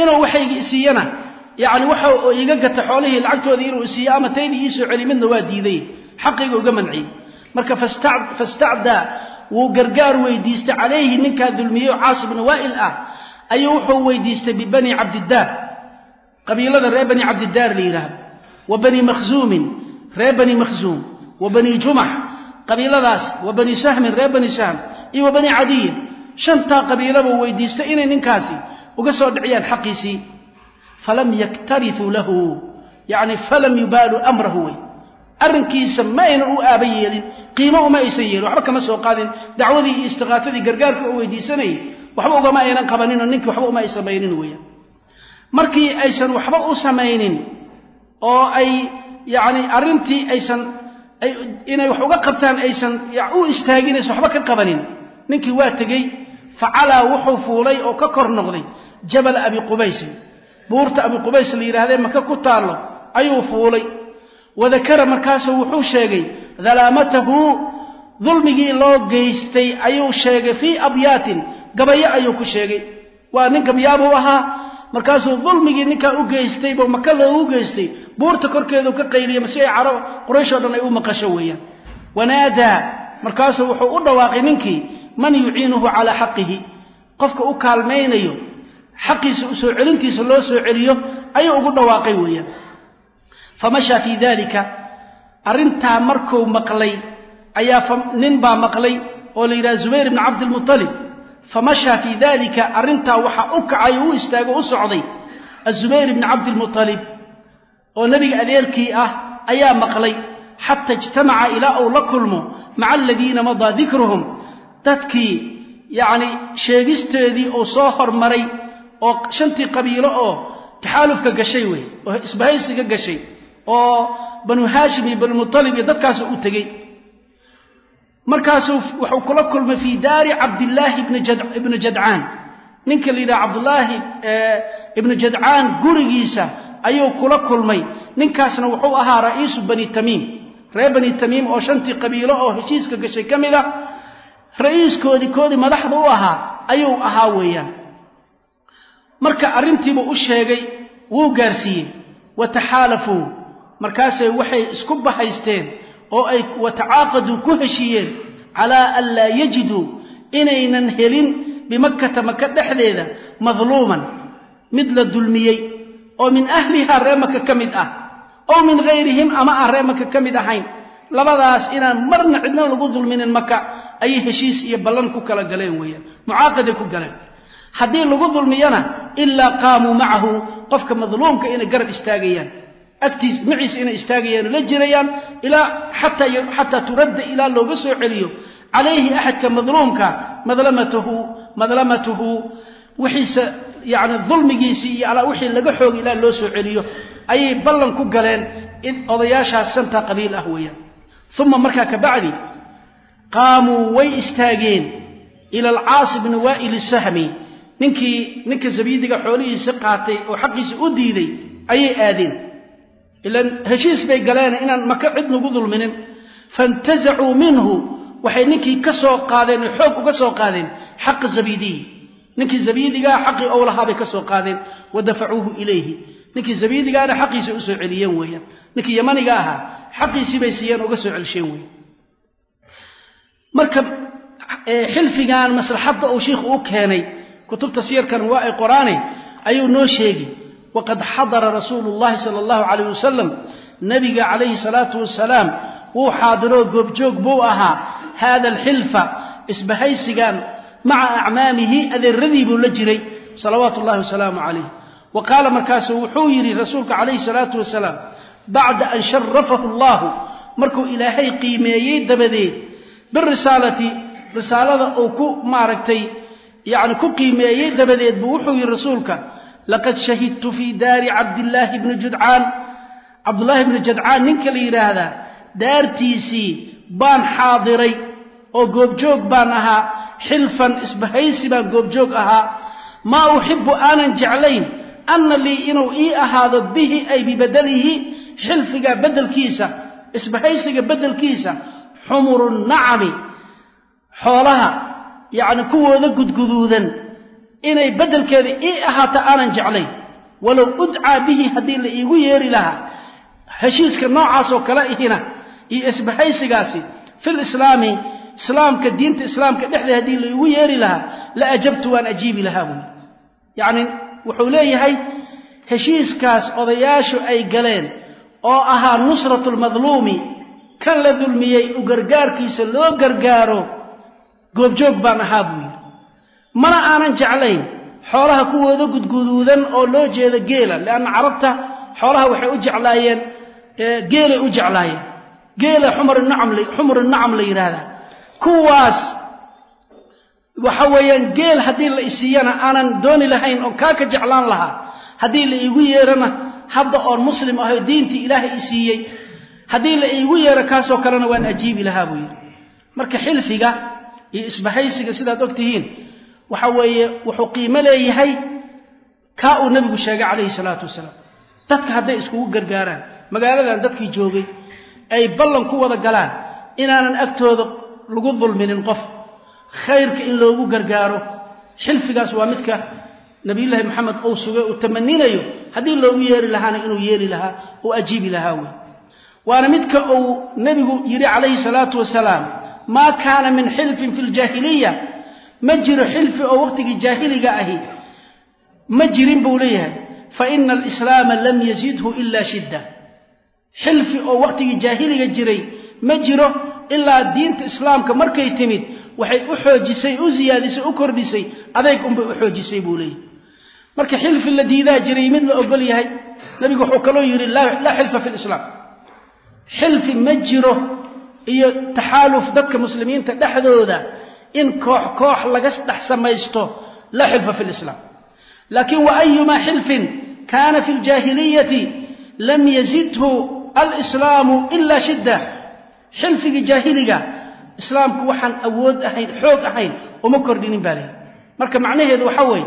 Speaker 1: Inuu waxaygi isiiyana yacni waxa iiga gata xoolihii lacagtoodii inuu isiiyo ama taydii iisoo celi midna waa diiday xaqayga uga manciyey. Marka fastacdaa wuu gargaar weydiistay calayhi ninkaa dulmiyey oo caas bnu waa'il ah ayuu wuxuu weydiistay bibani cabdidaar. Qabiilada reer bani cabdidaar la yidhaahdo wa bani makhzuumin reer bani makhzuum wa bani jumax qabiiladaas. Wa bani sahmin reer bani sahm. Iyo wa bani cadiyin shantaa qabiilabuu weydiistay inay ninkaasi uga soo dhiciyaan xaqiisii falam yaktarithuu lahu yacni falam yubaaluu amrahu wey. Arrinkiisa ma aynan u aaba yeelin qiimo uma aysan yeelin. Waxba kama soo qaadin. Dacwadii iyo istiqaafadii gargaarka u weydiisanayay waxba ugama aynan qabaninoo ninkii waxba uma ay samaynin markii aysan waxba u samaynin oo ay yacni arrintii aysan inay wax uga qabtaan aysan u istaagin aysan waxba ka qabanin. Ninkii waa tegey facalaa wuxuu fuulay oo ka kor noqday jabala abi qubaysin buurta abi qubays la yidhahdee maka ku taallo ayuu fuulay. Wadakara markaasuu wuxuu sheegay dalaamatahu dulmigii loo geystay ayuu sheegay fii abyaatin. Gabayo ayuu ku sheegay. Waa nin gabayaabuu ahaa markaasuu dulmigii ninkaa u geystay buu maka loogu geystay buurta korkeedu ka qayliyay masi ay carab qurayshoo dhan ay u maqasho weeyaan. Wanaadaa markaasuu wuxuu u dhawaaqay ninkii man yuciinuhu calaa xaqihi? Qofka u kaalmaynayo xaqiisa u soo celintiisa loo soo celiyo ayuu ugu dhawaaqay weeyaan. Famashaa fii dalika arrintaa markuu maqlay ayaa nin baa maqlay oo la yidhaha zubayr ibni cabdilmutalib famashaa fii dalika arrintaa waxaa u kacay oo u istaago u socday. Azubayr ibni cabdilmutalib oo nebiga adeerkii ah ayaa maqlay xata ijtamaca ilaa uu la kulmo maca aladiina madaa dikruhum. Dadkii yacni sheegisteedii uu soo hormaray oo shantii qabiilo oo taxaalufka gashay wey oo isbahaysiga gashay oo banu haashim iyo banumutalib iyo dadkaasu u tegey markaasuu wuxuu kula kulmay fii daari cabdillaahi ibni jadcaan. Ninka la yidhaha cabdullaahi ibnu jadcaan gurigiisa ayuu kula kulmay. Ninkaasna wuxuu ahaa ra'iisu bani tamiim. Reer bani tamiim oo shantii qabiilo oo heshiiska gashay ka mid a ra'iiskoodii koodii madaxda u ahaa ayuu ahaa weeyaan. Marka arrintiibuu u sheegay wuu gaarsiiyey. Wataxaalafuu markaasay waxay isku bahaysteen oo ay watacaaqaduu ku heshiiyeen calaa an laa yajiduu inaynan helin bimakkata maka dhexdeeda madluuman. Mid la dulmiyey oo min ahlihaa ree maka ka mid ah oo min hayrihim ama aan ree maka ka mid ahayn. Labadaas inaan marna cidna lagu dulminin maka ayay heshiis iyo ballan ku kala galeen weeyaan mucaaqaday ku galeen. Haddii lagu dulmiyana ilaa qaamuu macahu qofka madluumka inay garab istaagayaan agtiis maciisa inay istaagayaan oo la jirayaan ilaa xataa turadda ilaa looga soo celiyo. Calayhi axadka madluumka madlamatuhu wixiisa yani dulmigiisii iyo alaa wixii laga xooga ilaa loo soo celiyo ayay ballan ku galeen in odayaashaas shanta qabiil ah weeyaan. Uma markaa ka bacdi qaamuu way istaageen ila alcaasi bni waa'il sahmi ninkii ninka zabiidiga xoolihiisa qaatay oo xaqiisa u diiday ayay aadeen ilan heshiis bay galeen inaan maka cid nagu dulminin. Faintasacuu minhu waxay ninkii ka soo qaadeen oo xoog uga soo qaadeen xaqa zabiidiyi ninkii zabiidigaa xaqii ou lahaa bay ka soo qaadeen wa dafacuuhu ilayhi. Ninkii zabiidigaana xaqiisa u soo celiyeen weeyaan. Ninkii yamaniga ahaa xaqiisii bay siiyeen uga soo celisheen weyan marka xilfigan maslaxadda uu shiikhu u keenay kutubta siyarkan waa ay qoraane ayuu noo sheegi waqad xadara rasuulu llahi sala allahu calayh wasalam nabiga calayhi salaatu wasalaam wuu xaadiroo goobjoog buu ahaa haada alxilfa isbahaysigan maca acmaamihi adeeradii buu la jiray salawaatu llahi wasalaamu calayh wa qaala markaasuu wuxuu yidhi rasuulka calayhi salaatu wasalaam bacda an sharafahu allahu markuu ilaahay qiimeeyey dabadeed birisaalati risaalada uu ku maaragtay yani ku qiimeeyey dabadeed buu wuxuu yidhi rasuulka laqad shahidtu fii daari cabdillaahi bni judcaan cabdullaahi bni jadcaan ninka la yidhaahdaa daartiisii baan xaadiray oo goobjoog baan ahaa xilfan isbahaysi baan goobjoog ahaa maa uxibu aanan jeclayn anna lii inuu ii ahaado bihi ay bibadelihi xilfiga beddelkiisa isbahaysiga beddelkiisa xumuru nacami xoolaha yacni kuwooda gudguduudan inay beddelkeeda ii ahaato aanan jeclayn. Walow udcaa bihi haddii la iigu yeeri lahaa heshiiska noocaasoo kale ihina iyo isbahaysigaasi fil islaami islaamka diinta islaamka dhexdeed haddii la iigu yeeri lahaa la ajabtu waan ajiibi lahaa buuli yacni wuxuu leeyahay heshiiskaas odayaashu ay galeen oo ahaa nusratu lmadluumi kan la dulmiyey u gargaarkiisa loo gargaaro goobjoog baan ahaa buu yidhi mana aanan jeclayn xoolaha kuwooda gudguduudan oo loo jeeda geela lianna carabta xoolaha waxay u jeclaayeen geelay u jeclaayeen. Geela xumur nacam la yidhaahdaa kuwaas waxa weeyaan geel haddii la isiiyana aanan dooni lahayn oo kaa ka jeclaan lahaa haddii la iigu yeerana hadda oon muslim aho diintii ilaahay i siiyey haddii la iigu yeero kaasoo kalena waan ajiibi lahaa buu yidhi. Marka xilfiga iyo isbahaysiga sidaad og tihiin waxa weeye wuxuu qiimo leeyahay kaa uu nebigu sheegay calayhi salaatu wasalaam. Dadka hadday iskugu gargaaraan magaaladan dadkii joogay ay ballan ku wada galaan inaanan agtooda lagu dulminin qof khayrka in loogu gargaaro xilfigaas waa midka nabiyullaahi moxamed uu sugay uu tamaninayo haddii loogu yeeri lahaana inuu yeeli lahaa uu ajiibi lahaa wey waana midka uu nebigu yidhi calayhi salaatu wasalaam maa kaana min xilfin fi ljaahiliya ma jiro xilfi oo waqtigii jaahiliga ahi. Ma jirin buu leeyahay. Fa ina alislaama lam yazidhu ila shidda. Xilfi oo waqtigii jaahiliga jiray ma jiro ilaa diinta islaamka markay timid waxay u xoojisay u siyaadisay u kordhisay adayg unbay u xoojisay buu leeyahay. Marka xilfi la diidaa jiray mid la ogol yahay nabigu wuxuu kaloo yidhi laa xilfa fi lislaam xilfi ma jiro iyo taxaaluf dadka muslimiinta dhexdooda in koox koox laga dhex samaysto laa xilfa fi lislaam. Laakiin wa ayumaa xilfin kaana fi ljaahiliyati lam yazidhu alislaamu ila shidda. Xilfigii jaahiliga islaamku waxaan awood ahayn xoog ahayn uma kordhinin baa leehi marka macnaheedu waxa weeye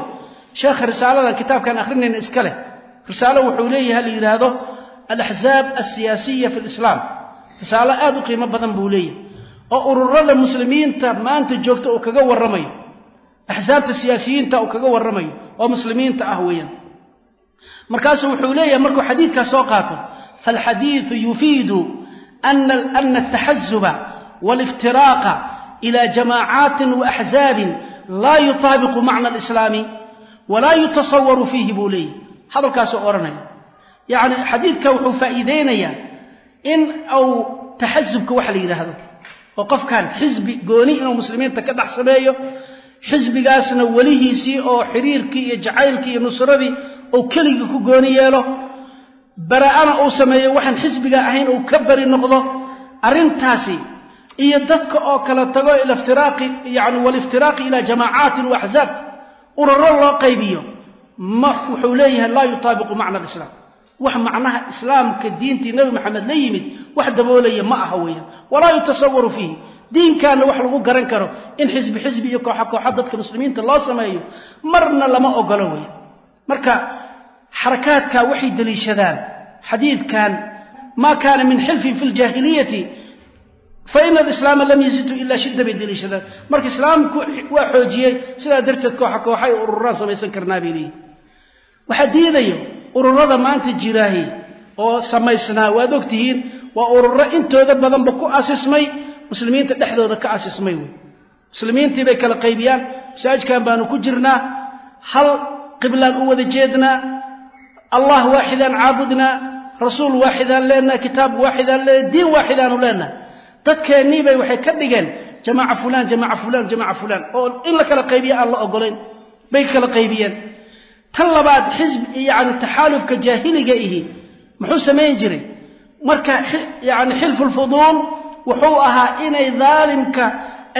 Speaker 1: sheekha risaaladan kitaabkan akhrinayna iska leh. Risaalo wuxuu leeyahay la yidhaahdo alaxzaab alsiyaasiya fi lislaam. Risaalo aad u qiimo badan buu leeyahay oo ururada muslimiinta maanta joogta uu kaga warramayo. Axsaabta siyaasiyiinta uu kaga warramayo oo muslimiinta ah weeyaan. Markaasuu wuxuu leeyahay markuu xadiidkaas soo qaato faalxadiidu yufiidu ana ataxazuba wاliftiraaqa ila jamaacaati waaxzaabin laa yutaabiqu macna alislaami walaa yutasawaru fiihi buu leeyahy hadalkaasuu odhanaya yacni xadiidka wuxuu faa'iideynayaa in uu taxasubka waxa la yidhaahdo oo qofkan xisbi gooni inuu muslimiinta ka dhex sameeyo xisbigaasna welihiisii oo xiriirkii iyo jacaylkii iyo nusradii uu keligii ku gooni yeelo bara'ana uu sameeyo waxaan xisbiga ahayn uu ka bari noqdo arrintaasi iyo dadka oo kala tago ilaftiraaqi yani waliftiraaqi ilaa jamaacatin wa axzaab ururo loo qaybiyo ma wuxuu leeyahay laa yutaabiqu macna alislaam wax macnaha islaamka diintii nebi maxamed la yimid wax daboolaya ma aha weeyaan. Walaa yutasawaru fiihi. Diinkaana wax lagu garan karo in xisbi xisbi iyo kooxo kooxo dadka muslimiinta loo sameeyo marna lama ogolo weeyaan. Marka xarakaadka waxay deliishadaan xadiidkan maa kaana min xilfin fi ljaahiliyati faina alislaama lam yazidhu ilaa shidda bay deliishadaan marka islaamku waa xoojiyey sidaa darteed kooxa kooxay ururaan samaysan karnaa bay leeyihiin waxaa diidayo ururada maanta jiraahi oo samaysnaa waad ogtihiin waa ururo intooda badanba ku asismay muslimiinta dhexdooda ka asismay wey. Muslimiintii bay kala qaybiyaan masaajidkan baanu ku jirnaa hal qiblaan u wada jeednaa allah waaxidaan caabudnaa rasuul waaxidaan leenaha kitaab waaxidaan leenaha diin waaxidaanu leenaha dadkeennii bay waxay ka dhigeen jamaaca fulaan jamaaca fulaan jamaaca fulaan oo in la kala qaybiya aan la ogolayn bay kala qaybiyeen tan labaad xisb yani taxaalufka jaahiliga ihi muxuu samayn jiray. Marka yani xilfu lfuduul wuxuu ahaa inay daalimka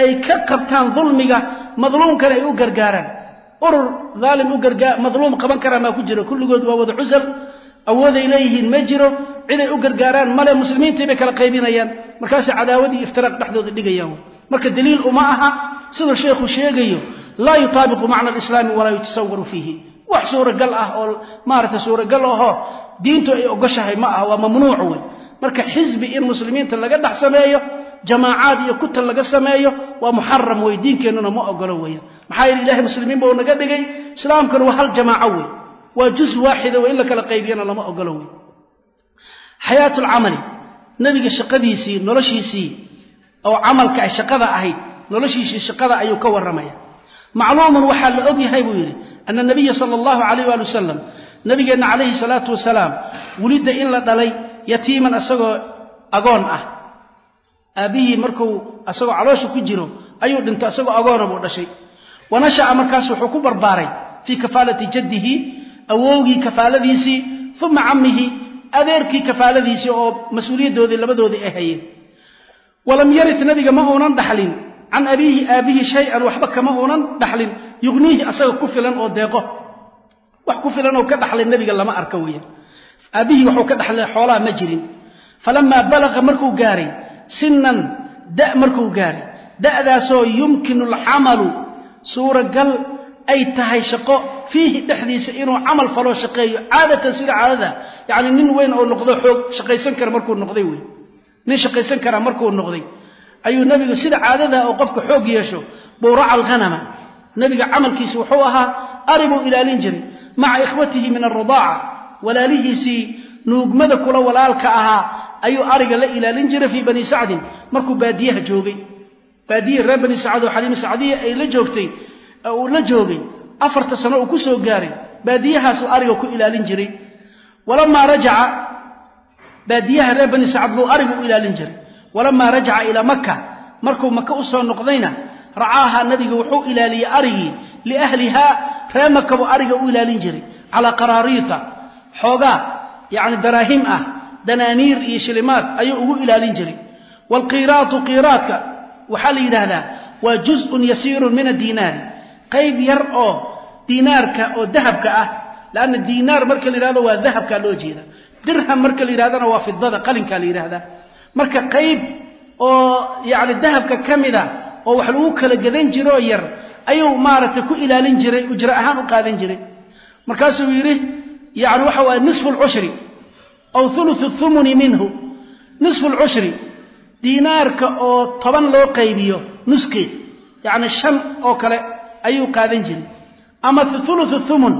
Speaker 1: ay ka qabtaan dulmiga madluumkana ay u gargaaraan. Urur daalim madluum qaban karaa maa ku jiro kulligood waa wada cusal awooday leeyihiin ma jiro ciday u gargaaraan male muslimiintii bay kala qaybinayaan. Markaasay cadaawadii iftiraaq dhexdooda dhigayaan. Marka daliil uma aha siduu sheekhu sheegayo laa yutaabiqu macna alislaami walaa yutasawaru fiihi wax suuragal ah oo maaragtay suuragal ahoo diintu ay ogoshahay ma aha waa mamnuuc wey marka xisbi in muslimiinta laga dhex sameeyo jamaacaad iyo kutan laga sameeyo waa muxaram wey diinkeennuna ma ogolo weya maxaa yeele ilahay muslimiin buu naga dhigay. Islaamkuna waa hal jamaaco wey waa juz waaxida wey in la kala qaybiyana lama ogolo wey xayaatu lcamali nebiga shaqadiisii noloshiisii oo camalka ay shaqada ahayd noloshiisii shaqada ayuu ka warramaya. Macluumun waxaa la og yahay buu yidhi ana nabiya sala allahu calayh waali wasalam nabigeenna calayhi salaatu wasalaam welidda in la dhalay yatiiman isagoo agoon ah aabbihii markuu isagoo caloosha ku jiro ayuu dhintay isagoo agoona buu dhashay wa nasha'a markaas wuxuu ku barbaaray fii kafaalati jaddihi awowgii kafaaladiisii uma cammihi adeerkii kafaaladiisii oo mas'uuliyaddoodii labadoodii ay hayeen walam yarit nabiga ma uunan dhaxlin can abiihi aabbihi shay-an waxba kama uunan dhaxlin yugniihi asaga ku filan oo deeqo. Wax ku filan oo ka dhaxlay nebiga lama arka weeyaan. Aabbihii waxuu ka dhaxlay xoolaha ma jirin. Falamaa balaqa markuu gaaray sinan da' markuu gaaray. Da'daasoo yumkinu alcamalu suuragal ay tahay shaqo fiihi dhexdiisa inuu camal faloo shaqeeyo caadatan sida caadada yacni nin weyn oo noqdo xoog shaqaysan kara markuu noqday wey nin shaqaysan karaa markuu noqday. Ayuu nebigu sida caadada oo qofka xoog yeesho bowraca alghanama nebiga camalkiisi wuxuu ahaa ari buu ilaalin jiray maca ikhwatihi min alradaaca walaalihiisii nuugmada kula walaalka ahaa ayuu ariga la ilaalin jiray fii bani sacdin. Markuu baadiyaha joogay baadiyihi reer bani sacad oo xaliima sacdiya ay la joogtay uu la joogay afarta sano uu ku soo gaaray baadiyahaasuu ariga ku ilaalin jiray. Walamaa rajaca baadiyaha reer bani sacad buu ariga u ilaalin jiray. Walamaa rajaca ilaa maka markuu maka u soo noqdayna racaaha nabiga wuxuu ilaaliyey arigii liahlihaa reer maka buu ariga u ilaalin jiray. Calaa qaraariita xoogaa yacni daraahim ah danaaniir iyo shilimaad ayuu ugu ilaalin jiray. Waalqiiraatu qiiraadka waxaa la yidhaahdaa waa juz'un yasiirun min addiinaari qayb yar oo diinaarka oo dahabka ah lanna diinaar marka la yidhahdo waa dahabkaa loo jeeda dirham marka la yidhahdana waa fidada qalinkaa la yidhaahdaa. Marka qayb oo yacni dahabka ka mida oo wax lagu kala gadan jiroo yar ayuu maaragtay ku ilaalin jiray ujra ahaan u qaadan jiray. Markaasuu yidhi yani waxa waye nisfu lcushri aw huluthu thumuni minhu. Nisfu lcushri diinaarka oo toban loo qaybiyo nuskeed yacni shan oo kale ayuu qaadan jiray. Ama huluthu thumun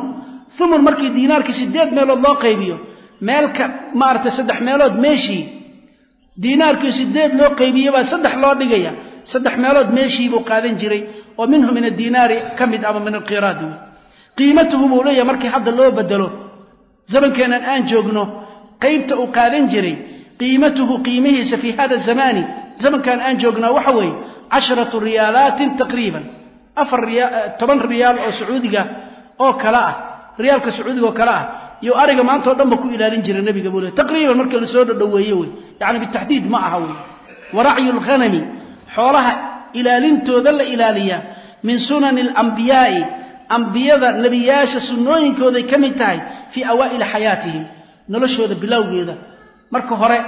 Speaker 1: umun markii diinaarkii sideed meelood loo qaybiyo meelka maaragtay saddex meelood meeshii diinaarkii sideed loo qaybiye baa saddex loo dhigaya saddex meelood meeshii buu qaadan jiray oo minhu min addiinaari ka mid ama min alqiraadi wey qiimatuhu buu leeyahay markii hadda loo bedelo. Zamankeenan aan joogno qaybta uu qaadan jiray qiimatuhu qiimihiisa fii hada zamaani zamankan aan joognaa waxa weeye casharatu riyaalaatin taqriiban. Afar toban riyaal oo sacuudiga oo kale ah riyaalka sacuudiga oo kale ah iyo ariga maanta o dhan ba ku ilaalin jira nebiga buu le taqriiban marka la soo dhodhoweeye wey yacni bitaxdiid ma aha wey waracyu lghanami xoolaha ilaalintooda la ilaaliyaa min sunani alambiyaai ambiyada nebiyaasha sunnooyinkooday ka mid tahay fii awaa'ili xayaatihim noloshooda bilowgeeda. Marka hore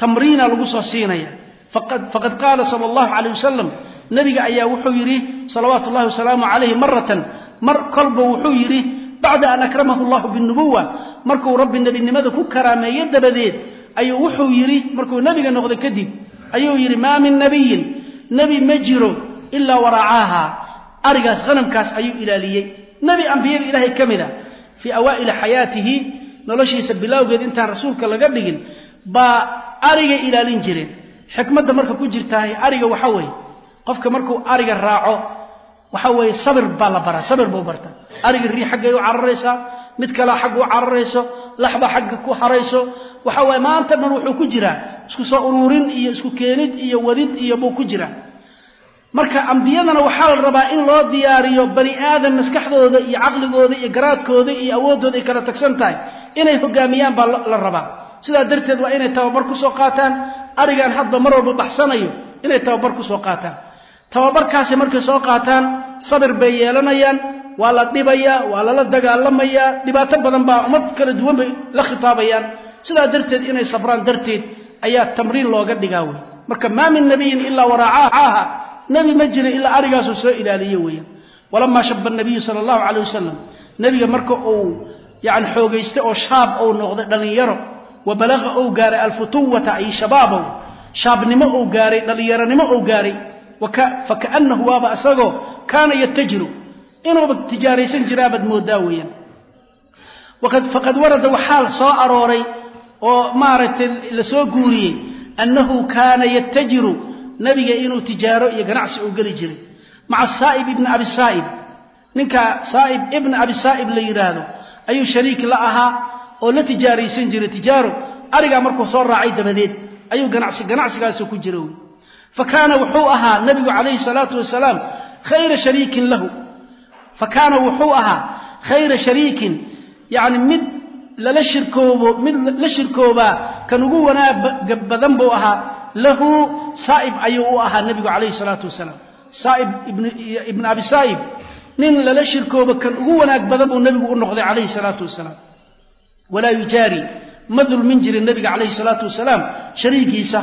Speaker 1: tamriina lagu soo siinaya. Faqad qaala sala allahu calayh wasalam nebiga ayaa wuxuu yidhi salawaatu ullahi wasalaamu calayhi maratan mar kolba wuxuu yidhi bacda an akramahu allahu binubuwa markuu rabbi nebinimada ku karaameeye dabadeed ayuu wuxuu yidhi markuu nebiga noqday kadib ayuu yidhi maa min nabiyin nebi ma jiro ilaa waracaaha. Arigaas hanamkaas ayuu ilaaliyey. Nebi ambiyada ilaahay ka mid a fii awaa'ili xayaatihi noloshiisa bilowgeed intaan rasuulka laga dhigin baa ariga ilaalin jireen. Xikmadda marka ku jirtahay ariga waxa weeye qofka markuu ariga raaco waxa weeye sabir baa la baraa sabir buu barta ariga rii xaggay u cararaysaa mid kalea xagga u cararayso laxba xagga ku harayso waxa waye maanta dhan wuxuu ku jiraa isku soo uruurin iyo isku keenid iyo wadid iyo buu ku jiraa marka ambiyadana waxaa la rabaa in loo diyaariyo bani aadam maskaxdooda iyo caqligooda iyo garaadkooda iyo awooddooda ay kala tagsan tahay. Inay hogaamiyaan baa la rabaa. Sidaa darteed waa inay tababar ku soo qaataan. Arigan hadba mar walba baxsanayo inay tababar ku soo qaataan. Tababarkaasi markay soo qaataan sabir bay yeelanayaan waa la dhibayaa waa lala dagaalamayaa dhibaato badan baa ummad kala duwan bay la khitaabayaan. Sidaa darteed inay sabraan darteed ayaa tamriin looga dhigaa wey marka maa min nabiyin ilaa waracaaha nebi ma jira ilaa arigaasuu soo ilaaliye weeyaan walamaa shaba nabiyu sala allahu calay wasalam nebiga marka uu yani xoogaystay oo shaab ou noqday dhallinyaro wa balaqa ou gaaray alfutuwata ay shabaabow shaabnimo ou gaaray dhallinyaronimo ou gaaray fakaannahu waaba isagoo kaana yatajiru inuuba tijaaraysan jiraabaad moodaa weeyaan faqad warada waxaa soo arooray oo maaragtay la soo guuriyey annahu kaana yatajiru nabiga inuu tijaaro iyo ganacsi uu geli jiray maca saa'ib ibni abi saa'ib. Ninka saa'ib ibna abi saa'ib la yidhaahdo ayuu shariik la ahaa oo la tijaaraysan jiray tijaaro arigaa markuu soo raacay dabadeed ayuu ganacsi ganacsigaasu ku jira fa kaana wuxuu ahaa nabigu calayhi salaatu wasalaam khayra shariikin lahu. Fa kaana wuxuu ahaa khayra shariikin yacni mid lala shirkoobo mid la shirkoobaa kan ugu wanaag badan buu ahaa. Lahu saa'ib ayuu u ahaa nebigu calayhi salaatu wasalaam. Saa'ib ibn abi saa'ib nin lala shirkoobo kan ugu wanaag badan buu nebigu u noqday calayhi salaatu wasalaam. Walaa yujaari ma dulmin jirin nebiga calayhi salaatu wasalaam shariigiisa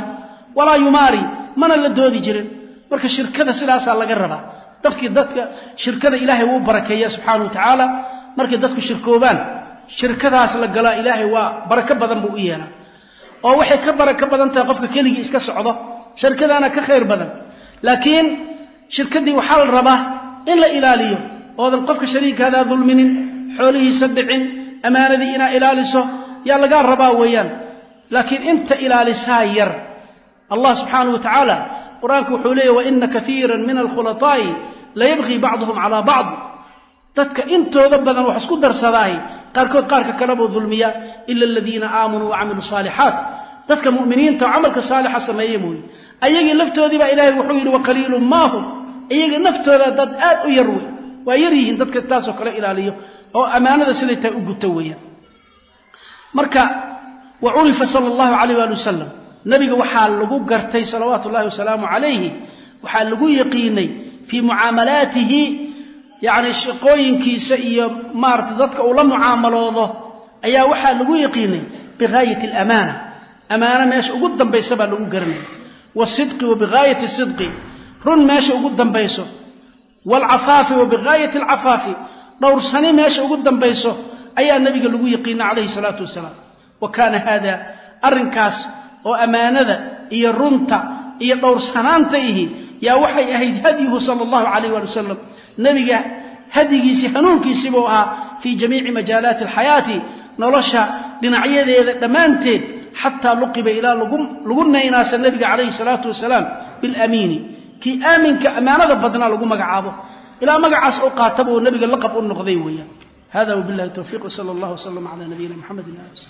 Speaker 1: walaa yumaari mana la doodi jirin. Marka shirkada sidaasaa laga rabaa. Dadkii dadka shirkada ilaahay wuu barakeeya subxaana wa tacaala. Markay dadku shirkoobaan shirkadaas la galaa ilaahay waa barako badan buu u yeelaa. oo waxay ka barako badan tahay qofka keligii iska socdo shirkadaana ka khayr badan. laakiin shirkadii waxaa la rabaa in la ilaaliyo oodan qofka shariikaadaa dulminin xoolihiisa dhicin ammaanadii inaa ilaaliso yaa lagaa rabaa weeyaan. laakiin inta ilaalisaa yar allah subxaanau wa tacaala qur'aanku wuxuu leeyahy waina kaiira min alkhulaطaa'i layabqii bacduhum calaa bacd. Dadka intooda badan wax isku darsadaahi qaarkood qaarka kale buu dulmiyaa ila aladiina aamanuu wacamiluu saalixaat dadka mu'miniinta oo camalka saalixa sameeye mooye. Ayagii laftoodii baa ilaahay wuxuu yidhi waqaliilun maahum iyaga naftooda dad aad u yar wey. Waa yar yihiin dadka taasoo kale ilaaliyo oo ammaanada siday tahay u guto weeyaan. Marka wa curifa sala allahu calayh waali wasalam nebiga waxaa lagu gartay salawaatu ullahi wasalaamu calayhi waxaa lagu yaqiinay fii mucaamalaatihi yacni shaqooyinkiisa iyo maarata dadka uu la mucaamaloodo ayaa waxaa lagu yaqiinay bigaayati alamaana. Amaano meesha ugu dambaysa baa lagu garanaya waasidqi wa bigaayati sidqi. Run meesha ugu dambayso. Waalcafaafi wa bigaayati alcafaafi. Dhowrsani meesha ugu dambayso ayaa nebiga lagu yaqiina calayhi salaatu wasalaam. Wa kaana haada arrinkaas oo ammaanada iyo runta iyo dhowrsanaanta ihi yaa waxay ahayd hadyuhu sala allahu calayh waali wasalam nebiga hadyigiisii hanuunkiisii buu ahaa fii jamiici majaalaati alxayaati nolosha dhinacyadeeda dhammaanteed xataa luqiba ilaa lagu naynaasa nebiga calayhi salaatu wasalaam bilamiini kii aaminka ammaanada badnaa lagu magacaabo. Ilaa magacaas u qaataba oo nebiga laqab u noqday weeyaan. Hada wabillahi towfiiq wsala allah wslam cala nabiyina mxamedi ali